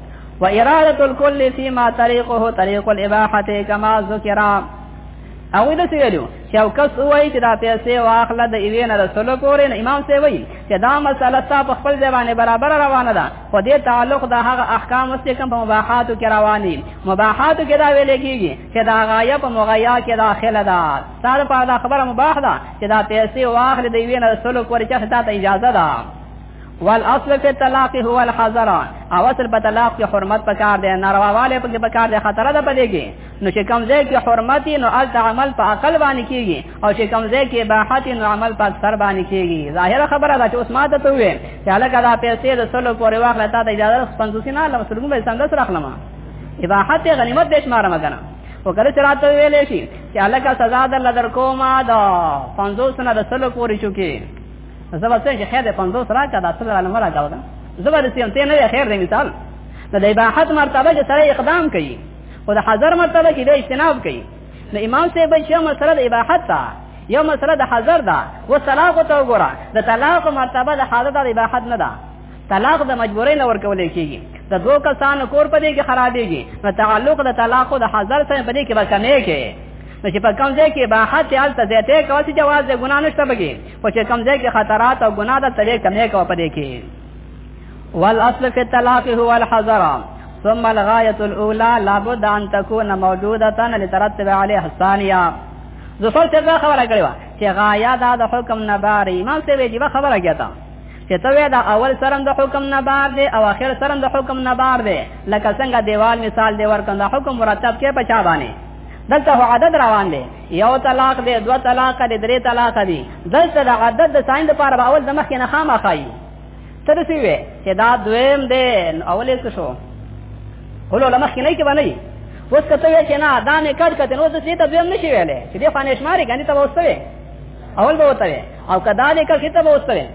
و اراده الكل فيما طريقه طريق الاباحه كما ذكر او دا سی ویلو چې او کس وای چې دا پیسې واخله د ایوی نه رسول پورې نه امام سی وای چې دا مسله تا په خپل ځبانه برابر روانه ده خو دې تعلق د هغه احکام اوس کوم په مباحاتو کې رواني مباحاتو کې دا ویل کېږي چې دا غایه په مغیا کې داخله ده دا په خبره مباح ده چې دا پیسې واخله د ایوی نه رسول پورې چې دا ته اجازه ده والاصل فی الطلاق هو الحذر او اصل په طلاق کې حرمت پکار دی نارواواله په کې پکار دی خطر ده پدېږي نو چې کم ځای کې حرمت نو ال عمل په عقل باندې کیږي او چې کم ځای کې باحت نو عمل په سر باندې کیږي ظاهره خبره ده چې اوس ماته ته وې چې هلکه دا پیسې د سلو پورې واخله تا ته اجازه 500 نه لږ سلګو به څنګه سره اخلم اباحت غنیمت دیش ماره مګنه وکړه چې راته ویلې شي چې هلکه سزا در لدر کومه دا 500 نه د سلو پورې چوکي زبر څه چې خیر دې 50 راکا دا څلور نه مرا کاوه زبر دې هم ته نه خیر دې مثال نو د اباحت مرتبه چې سره اقدام کوي او د حذر مرتبه کې د اجتناب کوي نو امام صاحب چې مسله د اباحت تا یو مسله د حذر دا و طلاق ته وګوره د طلاق مرتبه د حاضر د اباحت نه ده طلاق د مجبورۍ نه ورکول کیږي د دوه کسانو کور په دې کې خرابېږي نو تعلق د طلاق او د حاضر سره په دې کې به کمې کې نو چې په کوم ځای کې اباحت یې الته زیاتې کوي جواز د ګنا نشته بګي په چې کوم ځای کې خطرات او ګناه ده ترې کمې کوه په دې کې والاصل فی الطلاق هو الحذر ثم الغايه الاولى لابد ان تكون موجوده لترتب عليها الثانيه زفر ته دا خبره کړې و چې غایا دا د حکم نه بار امام ته ویجی خبره کیتا چې ته دا اول سرم د حکم نه بار دی او اخر سرم د حکم نه بار دی لکه څنګه دیوال مثال دی ورکړه حکم مرتب کې پچا باندې دلته عدد روان دی یو طلاق دی دو طلاق دی درې طلاق دی دلته د عدد د ساين لپاره اول د مخ نه خامہ خای تر سی وی چې دا دویم دی اولې څه شو هلو لمخ نه کې باندې اوس کته وی چې نه دا نه کټ کته نو څه ته دویم نشي ویلې چې دې فانې شمارې غني ته وسته اول به وته او کدا دې کړ کته به وسته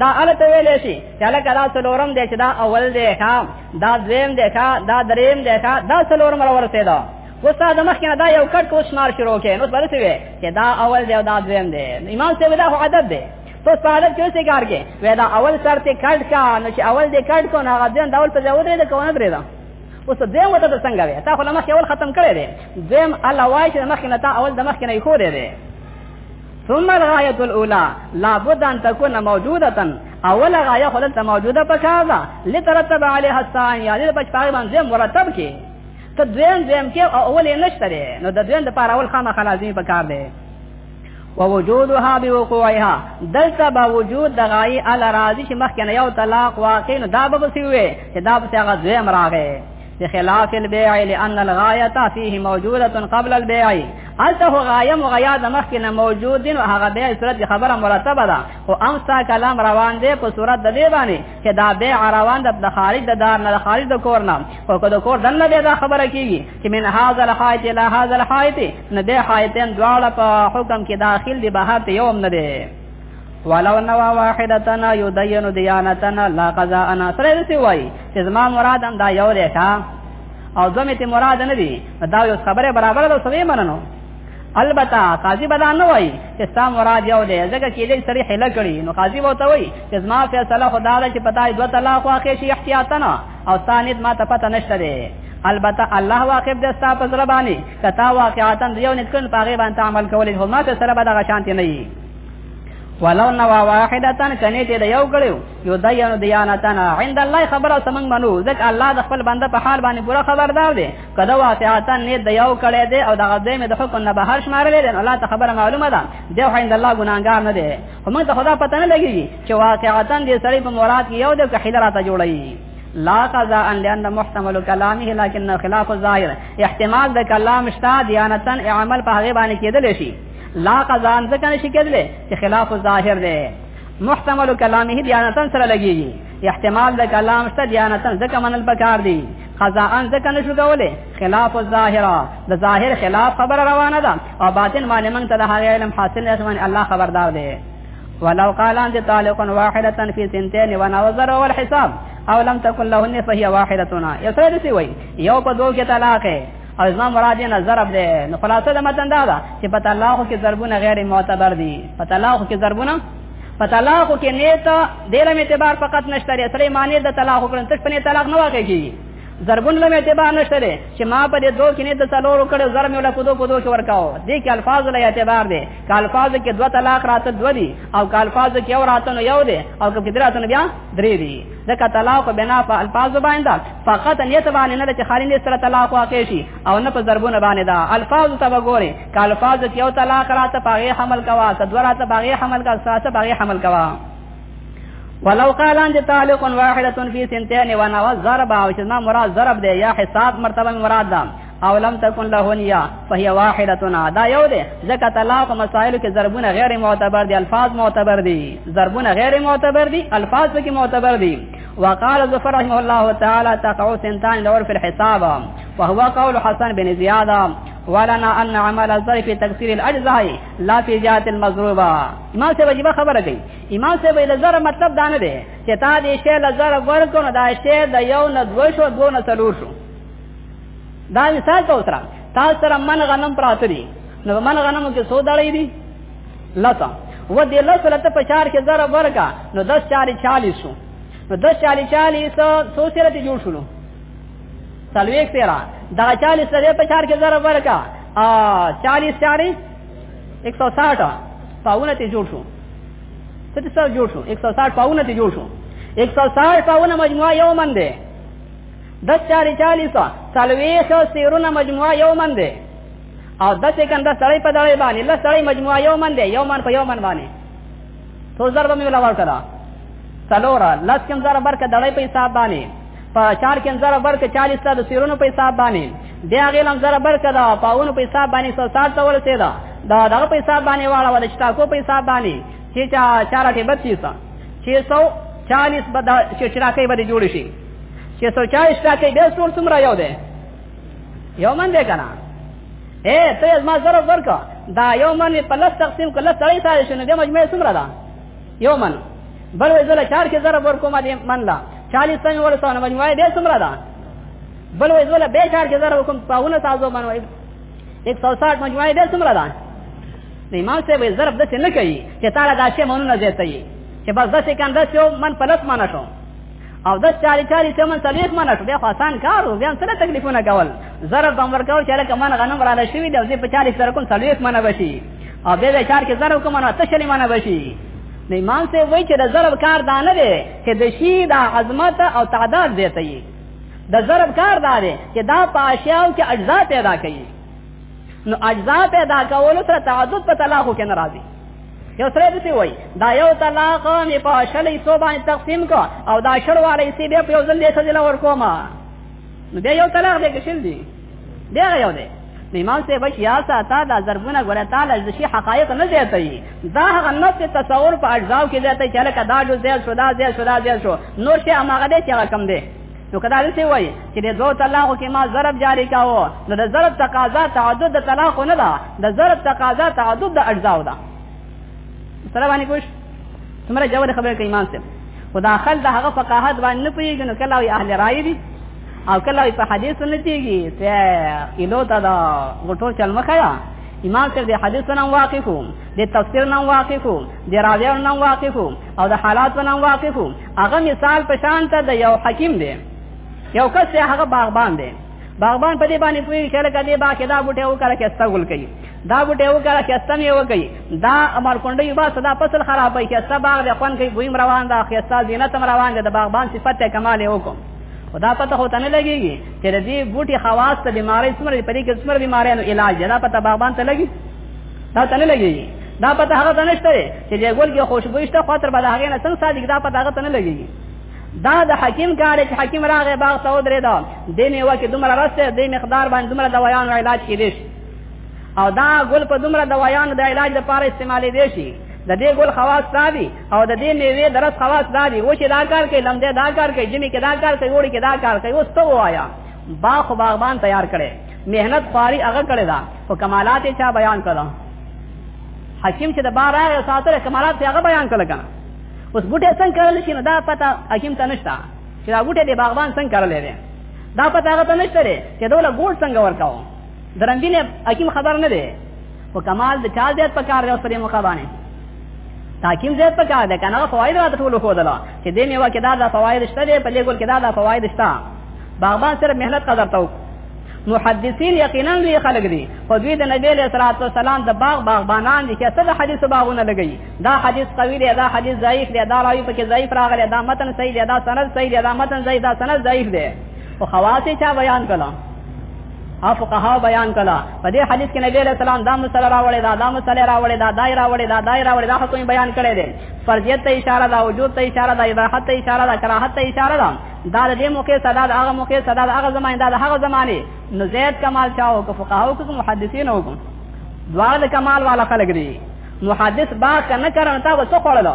دا الته ویلې شي چې لکه دا څلورم دی چې دا اول دی ښا دا دویم دی ښا دا دریم دی ښا دا څلورم ورسې دا وستا د مخکنه دا یو کټ کو شمار شروع کړي نو بلته وي چې دا اول دی او دا دویم دی امام څه ودا عدد دی تو سعادت کیوں سے کار کے ویدا اول سر تے کٹ کا نو چې اول دې کټ کو نه غدن دا اول په ځای ودرې دا کو نه درې دا اوس دې وته د څنګه وي تا خو لمخ اول ختم کړی دی زم الله وای چې مخ نه تا اول د مخ نه خو دی ثم الغایت الاولى لابد ان تكون موجوده اوله غایه خو دلته موجوده پکار ده لترتب علیها الثانیه یعنی په شپږ باندې مرتب کې ته دویم دویم کې او اول یې نشته دی نو د دویم د پاره اول خامخا لازمي پکار دی ووجودها بوقوعها دلته با وجود د غای ال راضی چې مخکنه یو طلاق واقع نو دا به وسی وي چې دا به هغه دویم راغی بخلاف البيع لأن الغاية فيه موجودة قبل البيع الته غايه مغیا د مخ کې نه موجود دي او هغه به صورت خبره مرتبه ده او امسا کلام روان دی په صورت د دی باندې چې دا به روان د خارج د دار نه خارج د کور نه او کله کور دنه به دا خبره کیږي چې من هاذا الحایت لا هاذا الحایت نه به حایتین دواړه په حکم کې داخل دي بهر ته یوم نه دی ولو نوا واحدتنا يدين ديانتنا لا قضاءنا سره دې وای چې زما مراد هم دا یو دی ښا او زمې ته مراد نه دی دا یو خبره برابر ده سوي مننو البته قاضي بدا نه وای چې ستا مراد یو دی ځکه چې دې سړي حیله کړی نو قاضي وته وای چې زما فیصله خدا ده چې پتاي دوه طلاق واقع شي احتیاطنا او ثانید ما ته پته نشته دی البته الله واقف د ستا په زربانی کتا واقعاتن دیو نکن پاغه باندې عمل کولې هما ته سره به د غشانتی نه ولو نو واحدتن کنه ته یو کړو یو دایانو دیانتن عند الله خبره سمنګ منو ځکه الله د خپل بنده په حال باندې پوره خبردار دی کله واقعاتن نه د یو کړي دی او دغه دې مې د حکم نه بهر شمارل دي الله ته خبره معلومه ده دی خو عند الله ګناګار نه دی هم ته خدا پته نه لګي چې واقعاتن دې سړی په مراد کې یو د کحیل راته جوړي لا قضاء لان محتمل کلامه لكن خلاف الظاهر احتمال د کلام شتا دیانتن عمل په هغه باندې کېدل شي لا قضان ځکه نشي کېدلی چې خلاف ظاهر دی محتمل کلامه دیانتن سره لګیږي احتمال د کلام شته دیانتن ځکه منل پکار دی قضاءن ځکه نشو کولای خلاف الظاهره د ظاهر خلاف خبر روانه ده او باطن باندې موږ ته د هغه علم حاصل نه اسمن الله خبردار دی ولو قال انت طالق واحده في سنتين ونظر والحساب او لم تكن لهن فهي واحده يسرد سوي يو په دوه کې طلاق او اسلام مراد نه ضرب دی نو خلاصه د متن دا ده چې په طلاق کې ضربونه غیر معتبر دي په طلاق کې ضربونه په طلاق کې نیت دله اعتبار فقط نشته لري سره معنی د طلاق کړن تک په طلاق نه واقع کیږي ضربون لم اعتبار نشته لري چې ما په دې دوه کې نیت څلور کړو ضرب ولا په دوه په دوه کې ورکاو دې کې الفاظ له اعتبار دي ک الفاظ کې دوه طلاق راته دوه دي او ک الفاظ کې اور راته نو یو دي او ک کې دراته بیا درې دي ځکه طلاق بنا په الفاظ باندې فقط نیت باندې نه چې خالي نه سره طلاق واقع شي او نه په ضربونه باندې دا الفاظ ته وګوري که الفاظ کې یو طلاق راته پاغه حمل کوا کدورا ته پاغه حمل کا ساته پاغه حمل کوا ولو قال ان تعلق واحده في سنتين ونوى ضرب او چې ما مراد ضرب دی یا حساب مرتبه مراد ده او لم تكن له نيه فهي واحده دا یو ده ځکه طلاق مسائل کې ضربونه غیر معتبر دي الفاظ معتبر دي ضربونه غیر معتبر دي الفاظ کې معتبر دي وقال ظفر رحمه الله تعالى تقع سنتان دور في الحساب وهو قول حسن بن زياد ولنا ان عمل الظرف في تكسير الاجزاء لا في جهه المضروبه ما څه وجبه خبره کوي امام صاحب له زره مطلب دانه دي چې تا دې شی له زره ورکو نه دا شی د یو نه دوه شو دوه نه څلور شو دا مثال ته وتره تاسو سره من غنم پراته دي نو من غنمو کې سو دړې دي لتا و دې لس لته په چار کې زره ورکا نو 10 چاري 40 شو نو 10 چاري 40 سو سره ته جوړ شول سلويک تیرا دا 40 سره په چار کې زره ورکا ا 40 چاري 160 پاونه ته جوړ شو څه څه جوړ شو 160 پاونه ته جوړ شو 160 پاونه مجموعه یو من ده د چاري چالیسا سلویخ سیرونه مجموعه یو من دی او د چې کنده سړی په دړې باندې له سړی مجموعه یو من دی یو من په یو من باندې څو ضرب مې ولا ورکړه څلور لس کم ضرب ورکړه دړې په حساب باندې په چار کم ضرب ورکړه 40 تا د سیرونو په حساب باندې بیا غیلم ضرب ورکړه دا پاونو په حساب باندې 160 ته ورسېدا دا دغه په حساب باندې واړه ول چې تاکو په حساب باندې چې چا چارته 32 640 بد چې چرکه بد جوړ شي چې سوچا اشتیا کې به ټول څومره یو دی یو من دی کنه اے ته ما زره ورکا دا یو من په لس تقسیم کله سړی سره شنو د مجموعه څومره ده یو من بل وې زله چار کې زره ورکو ما دې من لا 40 سم ورسونه مجموعه به څومره ده بل وې زله به چار کې زره وکم پاونه تاسو من وې 160 مجموعه به څومره ده نه امام صاحب ضرب دسه نه کوي چې تعالی دا شی مونږ نه زیاتوي چې بس دسه کانداسیو من پلس مانه شو او د چاري چاري ته من صلیخ منه شو بیا خاصان کار او بیا سره تکلیفونه کول زره بم ورکاو چې لکه من غنم را لشي دی او زه په چاري سره کوم صلیخ منه بشي او بیا به چار کې زره کوم نه تشلی منه بشي نه امام سه وای چې د ضرب کار دا نه دی چې د شی د عظمت او تعداد دی ته د ضرب کار دا دی چې دا په اشیاو کې اجزا پیدا کوي نو اجزا پیدا کول سره تعدد په تلاخو کې ناراضي یو سره دې وای دا یو طلاق می په شلې سو باندې تقسیم کو او دا شر والے سی به په یو ځل دې سجل ور کوما نو بیا یو طلاق دې کشل دی بیا یو دې امام سے بچ یا ساته دا ضربونه ګره تعالی د شي حقایق نه زیاتوي دا هغه نفس تصور په اجزاو کې زیاتوي چې لکه دا جو زیات شو دا زیات شو دا زیات شو نور شي هغه دې چې کم دی نو کدا دې وای چې د دوه طلاق کې ما ضرب جاری کاوه نو د ضرب تقاضا تعدد د طلاق نه ده د ضرب تقاضا تعدد د اجزاء ده سره باندې کوش څومره جوړ خبره کوي ایمان سره وداخل د هغه فقاهت باندې نه پیږي نو کله وي اهل رائے دي او کله وي په حدیث نه تیږي ته الو تا دا غټو چل مخیا ایمان سره د حدیث نه واقفو د تفسیر نه واقفو د راویانو نه واقفو او د حالات نه واقفو هغه مثال په شان ته د یو حکیم دی یو کس هغه باغبان دی باغبان په دې باندې پوری چې لکه دې باغ کې دا بوټي او کړه کې ستغول کوي دا بوټي او کړه کې ستم یو کوي دا امر کونډي با صدا فصل خراب وي چې سبا باغ د خوان کوي بویم روان دا خو ستا زینت روان ده د باغبان صفت کمال یو کوم خدا پته هو تنه لګيږي چې دې بوټي خواص ته بیماری څومره پرې کې څومره بیماری نو علاج دا پته باغبان ته لګي دا تنه لګي دا پته هغه تنه شته چې د ګل کې خوشبو شته خو تر بل هغه نه څنګه صادق دا پته هغه تنه لګي دا د حکیم کار چې حکیم راغې باغ ته ودرې دا د میوه کې دومره راسته د مقدار باندې دومره دوایان او علاج کې دي او دا ګل په دومره دوایان د علاج لپاره استعمالې دي شي د دې ګل خواص دادي او د دې میوه درس خواص دادي و چې دا کار کوي لمده دا کار کوي جمی کې دا کار کوي وړي کې دا کار کوي اوس ته وایا باغ باغبان تیار کړي مهنت خواري هغه کړي دا او کمالات یې چا بیان کړل حکیم چې د بار راغی ساتره کمالات یې هغه بیان کړل کنه اوس بوټه څنګه کړل شي نو دا پته حکیم ته نشته چې دا بوټه د باغبان څنګه کړل دی دا پته هغه ته نشته لري چې دوله ګوډ څنګه ورکاو درندین حکیم خبر نه دی او کمال د چا زیات پکار دی اوس پرې مخه باندې تاکیم زیات پکار دی کنه فواید راته ټول خو دلا چې دې میوه کې دا د فواید شته دی په لګول کې دا د فواید شته باغبان سره مهنت قدر تاو محدثین یقینا لوی خلق دي خو دوی د نبی له صلوات و سلام د باغ باغبانان دي چې څه د حدیث باغونه لګي دا حدیث قوی دی دا حدیث ضعیف دی دا راوی پکې ضعیف راغلی دا متن صحیح دی دا سند صحیح دی دا متن صحیح دا سند ضعیف دی او خواص چا بیان کړه او فقها بیان کړه په دې حدیث کې نبی له سلام دا مسله راوړې دا دا مسله راوړې دا دای راوړې دا دای راوړې دا حکم بیان کړی دی فرضیت ته اشاره دا وجود ته اشاره دا اباحت ته اشاره دا کراهت ته اشاره دا دا د دې موقع صدا د هغه موقع صدا د هغه زمانه دا د هغه زمانه نو زید کمال چاو کو فقهاو کو محدثین او کو دوار د کمال والا خلق دی محدث با کنه کرن تا وسو خړل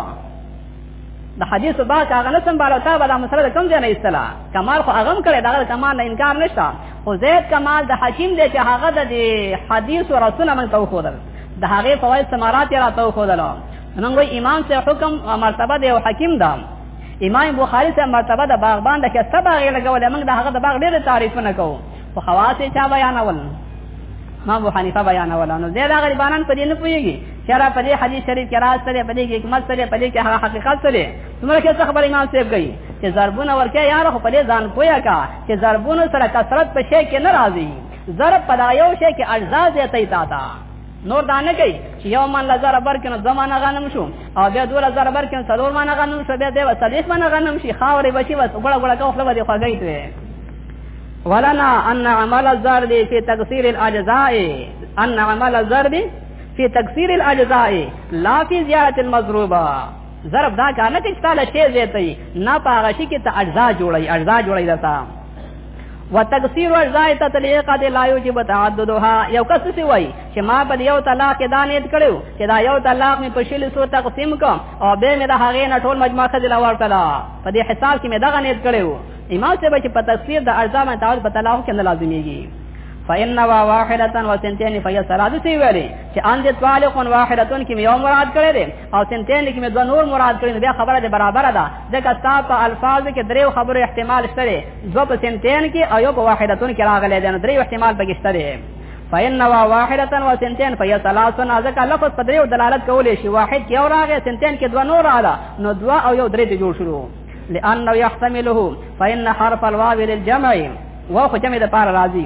د حدیث با هغه نه سمبالو تا به دا مسله کم ځای نه استلا کمال خو هغه کړي دا د کمال نه انکار نشته خو زید کمال د حکیم دی چې هغه د حدیث او رسول من تو خو دل د هغه فواید سمارات را تو خو دل نن وای امام سے حکم او مرتبه دی او حکیم دام امام بخاری ته مرتبه د باغبان د کسته باغ لګول موږ د هغه د باغ ډېر تعریف نه کوو په خواص یې چا بیانول ما ابو حنیفه بیانول نو زه دا غریبانان په دې نه پوهیږي چې را په دې حدیث شریف کې راز سره په دې کې حکمت سره په دې کې هغه حقیقت سره څومره کې خبر امام صاحب کوي چې ضربونه ورکه یار خو په دې ځان پویا کا چې ضربونه سره کثرت په شی کې ناراضي ضرب په یو شی کې اجزا زیاتې تا تا نور دا نه کوي چې یو من لزر بر کنه زمانه غنم شو او بیا دوه لزر بر کنه څلور من غنم شو بیا دی وسلیس من غنم شي خاورې بچي وس ګړه ګړه کا خپل دی خوګی ته ولنا ان عمل الزر دی فی تکثیر الاجزاء ان عمل الزر دی فی تکثیر الاجزاء لا فی زیادت المضروبه ضرب دا کار نه چې تعالی شی زیاتې نه پاغه شي کې ته اجزا جوړي اجزا جوړي دا وتکثیر الزائده طریقه د لا یوجب تعددها یو کس سی وای چې ما په یو طلاق کې دانیت کړو چې دا یو طلاق می په شل سو تقسیم کوم او به مې د هغه نه ټول مجموعه خځل اور کړه په دې حساب کې مې دغه نیت کړو امام صاحب چې په تفسیر د ارزا باندې تعال په طلاق کې نه لازميږي فإن وا واحدة وسنتين فهي ثلاث سی ویلي چې ان دې طالق واحدة کې یو مراد کړی دی او سنتین کې مې دوه نور مراد کړی بیا خبره ده برابر ده ځکه ستا په الفاظ کې دریو خبرو احتمال شته دی دوه په سنتین کې او یو په واحدتون کې راغلی دی نو دریو احتمال پکې شته دی فإن واحدة وسنتين فهي ثلاث ذکر لفظ په دریو دلالت کولې شي واحد کې او راغی سنتین کې دوه نور راغله نو دوه او یو درې ته جوړ شروع لأنه يحتمله فإن حرف الواو للجمع وخو جمع د پار راځي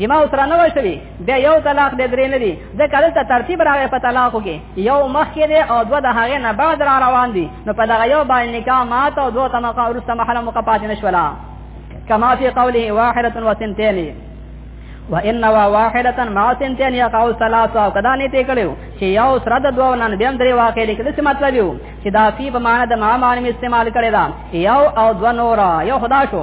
جما سره نه وشوي بیا یو طلاق د درې نه دي د کله ته ترتیب راغی په طلاق کې یو مخ کې دی او دوه د هغه نه بعد را روان دي نو په دغه یو باندې نکاح مات او دوه تمقا ورسته محله مقفات نشولا کما فی قوله واحده وسنتین وان واحده مع سنتين يقع ثلاثه کدا نه ته کړو چې یو سره د دوه نن بیم درې واقع لیکل څه مطلب یو چې دا فی په معنا د ما معنی استعمال کړي دا یو او دو نور یو خدا شو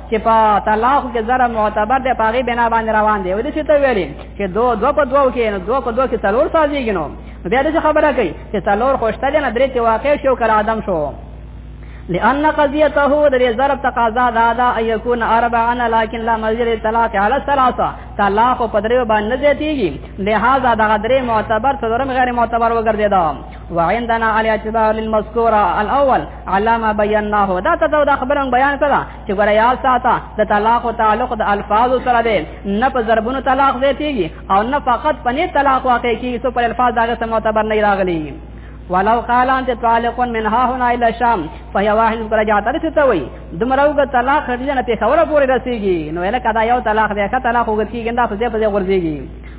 چې په طلاق کې زره معتبر دی په هغه بنا باندې روان دی ودې چې ته ویلې چې دو دو په دوو کې نو دو په دوو کې څلور سازيږي نو بیا دې خبره کوي چې څلور خوشته نه درې چې واقع شو کړه ادم شو لأن قضيته درې ضرب تقاضا دا دا ان يكون اربعا لكن لا مزيد الطلاق على الثلاثه طلاق په درې باندې زیاتیږي لہذا دا درې معتبر څلورم غیر معتبر وګرځیدا وعندنا على اعتبار المذكور الاول علامه بيناه دا ته دا خبره بیان کړه چې ګره یا ساته د طلاق او تعلق د الفاظ سره دی نه په ضربونو طلاق دی کیږي او نه فقط پنه طلاق واقع کیږي څو پر الفاظ داغه سم معتبر نه راغلي ولو قال انت طالق من ها هنا الى الشام فهي واحد درجات رسته وي دمروګ طلاق دې نه په خبره پورې رسیږي نو الکه دا یو طلاق دی که طلاق وګتیږي دا په دې په ورځيږي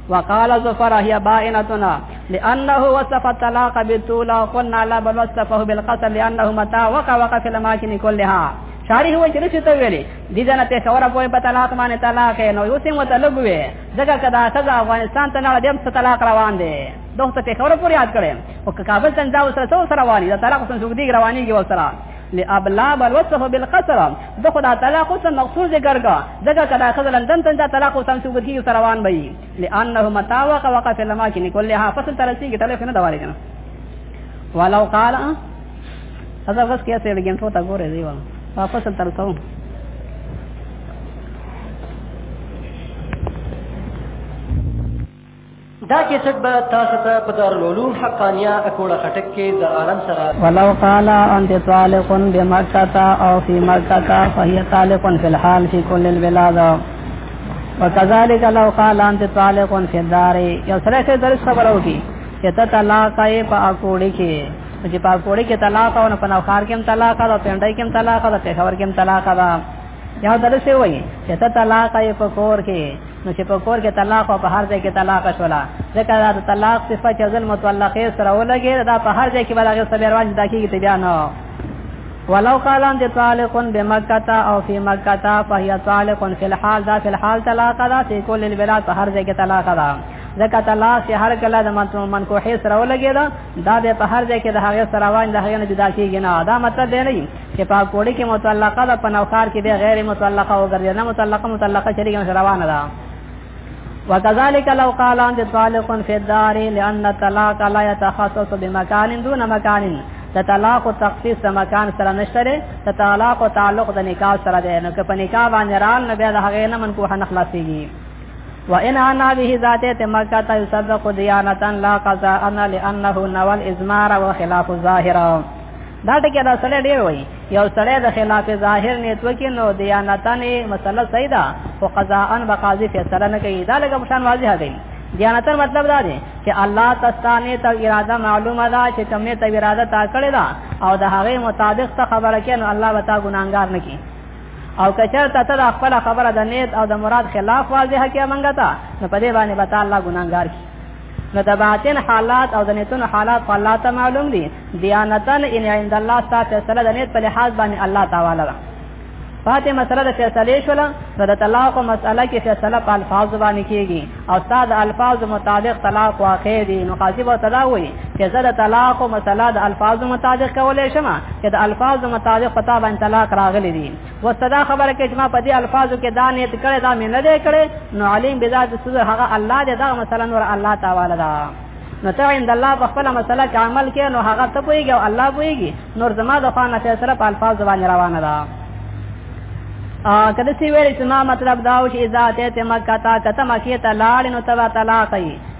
وقال زفر هي بائنتنا لأنه وصف الطلاق بالطول وقلنا لا بل وصفه بالقصر لأنه متى وقع وقع في الأماكن كلها شاری هو چې رسې ته ویلې د ځنه په خبره پوي په طلاق باندې طلاق نو یو سیم ته لګوي ځکه کدا سزا افغانستان ته نه دیم څه طلاق روان دي دوه ته خبره پوری یاد کړم او کابل څنګه وسره سره رواني دا طلاق څنګه سګدي رواني کې وسره لابلا بل وصف بالقصر د خدا طلاق اوس مقصور ذکر کا دغه کدا خزل لندن ته دا طلاق اوس څنګه کی روان وي لانه متاوق وقف لما کې نکولها فصل ترسي کې تلف نه دوالي کنه ولو قال هغه بس کې سره ګنټو تا ګوره دی وا واپس ترسو دا کیسټ به تاسو ته په دارالعلوم حقانیه اکوړه خټک کې د عالم سره ولو قال انت طالق بمکه او فی مکه فهي طالق فی الحال فی کل البلاد وکذالک لو قال انت طالق فی الدار یو سره څه درس خبرو کی چې ته طلاق یې په اکوړه کې چې په اکوړه کې طلاق او په نوخار کې هم طلاق او پنډای کې هم طلاق او په خبر کې هم طلاق ده یو دل څه وایي چې ته طلاق یې په کور کې نو چې په کور کې طلاق او په هر ځای کې طلاق شولا ځکه دا د طلاق صفه چې ځل متعلقې سره ولګي دا په هر ځای کې بلغه سره روان د کېږي ته بیا نو ولو قال انت طالق بمکه او فی مکه فهي طالق فی الحال دا فی الحال طلاق دا چې کول البلاد په هر ځای کې طلاق دا ځکه طلاق چې هر کله د منکوحې سره ولګي دا د په هر ځای کې د هغه سره روان د هغه نه جدا کېږي نه دا مطلب دی نه چې په کوړی کې متعلقه ده په نوخار کې به غیر متعلقه وګرځي نه متعلقه متعلقه شریک مش روانه ده وكذلك لو قال انت طالق في الدار لان الطلاق لا يتخصص بمكان دون مكان تطلاق تخصيص مکان سره نشته تطلاق تعلق د نکاح سره ده نو که په نکاح باندې رال نه به د هغه نه من کوه نه خلاصيږي وان انا به ذات مکه يصدق ديانه لا قضاء ان لانه نوال ازمار وخلاف ظاهره دا ټکی دا سړی ډیر وای یو سړی د خلاف ظاهر نیت وکي نو دیانتانه مسله صحیح ده او قضاءن بقاضی فیصله نه کوي دا لکه مشان واضح دی دیانتر مطلب دا دی چې الله تستانه تو اراده معلومه ده چې کوم نه تو اراده تا کړی دا او د هغه مطابق ته خبره کوي نو الله وتا ګناګار نه کوي او کچر ته ته خپل خبره د نیت او د مراد خلاف واضح کیه منګه تا نو په دې باندې بتا الله ګناګار کی نو د باطن حالات او د نیتونو حالات په الله ته معلوم دي دیانتن ان عند الله تعالی فیصله د نیت په لحاظ باندې الله تعالی ده فاتې مسله د فیصله شوله نو د طلاق او مسله کې فیصله په الفاظ باندې کیږي او استاد الفاظ مطابق طلاق واقع دي نو قاضي به صدا وي چې زه د طلاق او مسله د الفاظ مطابق کولای شم چې د الفاظ مطابق پتا باندې طلاق راغلي دي وسدا خبره کې چې ما په دې الفاظو کې دا نیت کړی دا مې نه دی کړی نو علیم بذات صدر هغه الله دې دا مثلا نور الله تعالی دا نو ته عند الله په خپل مسله کې عمل کې نو هغه ته پويږي او الله پويږي نور زما د خانه فیصله په الفاظ باندې روانه ده ا کله چې ویل چې ما مطلب دا و چې اذا ته ته مکه تا کته مکه ته لاړ نو تبا طلاق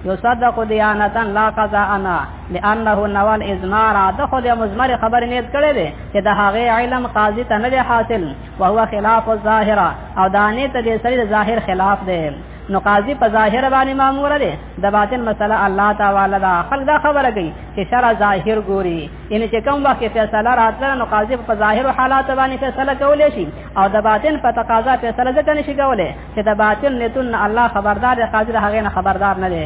یو صدق دیانتن لا قضا انا لانه نوى الازمار ده خو د مزمر خبر نیت کړی دی چې د هغه علم قاضي ته نه دی حاصل او هو خلاف الظاهره او دانه ته د سړي ظاهر خلاف دی نو قاضي په ظاهر باندې مامور دی د باطن مسله الله تعالی دا خلک دا خبره کوي چې شرع ظاهر ګوري ان چې کوم وخت فیصله راتله نو قاضي په ظاهر حالات باندې فیصله کولی شي او د باطن په تقاضا فیصله ځکه نشي کولی چې د باطل نیتون الله خبردار دی قاضي د هغې نه خبردار نه دی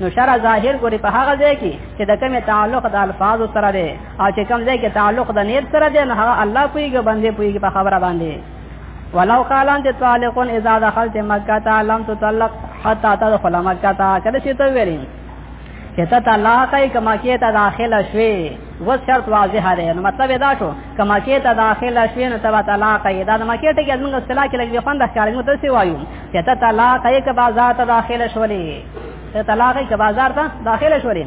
نو شرع ظاهر ګوري په هغه ځای کې چې د کومې تعلق د الفاظ سره دی او چې کوم ځای کې تعلق د نیت سره دی نو هغه الله پوهېږي بندې پوهېږي په خبره باندې ولو قال انت طالق اذا دخلت مکه لم تطلق حتى تدخل مکه کله چې ته ویلې کته طلاق ای کما کیته داخله شوی و شرط واضح دی نو مطلب دا شو کما کیته داخله شوی نو تبا طلاق ای دا ما کیته کې موږ اصطلاح کې لګي خوند ښکار موږ ته سی وایو کته طلاق ای کبا ذات داخله شولې ته طلاق ای کبا ذات داخله شولې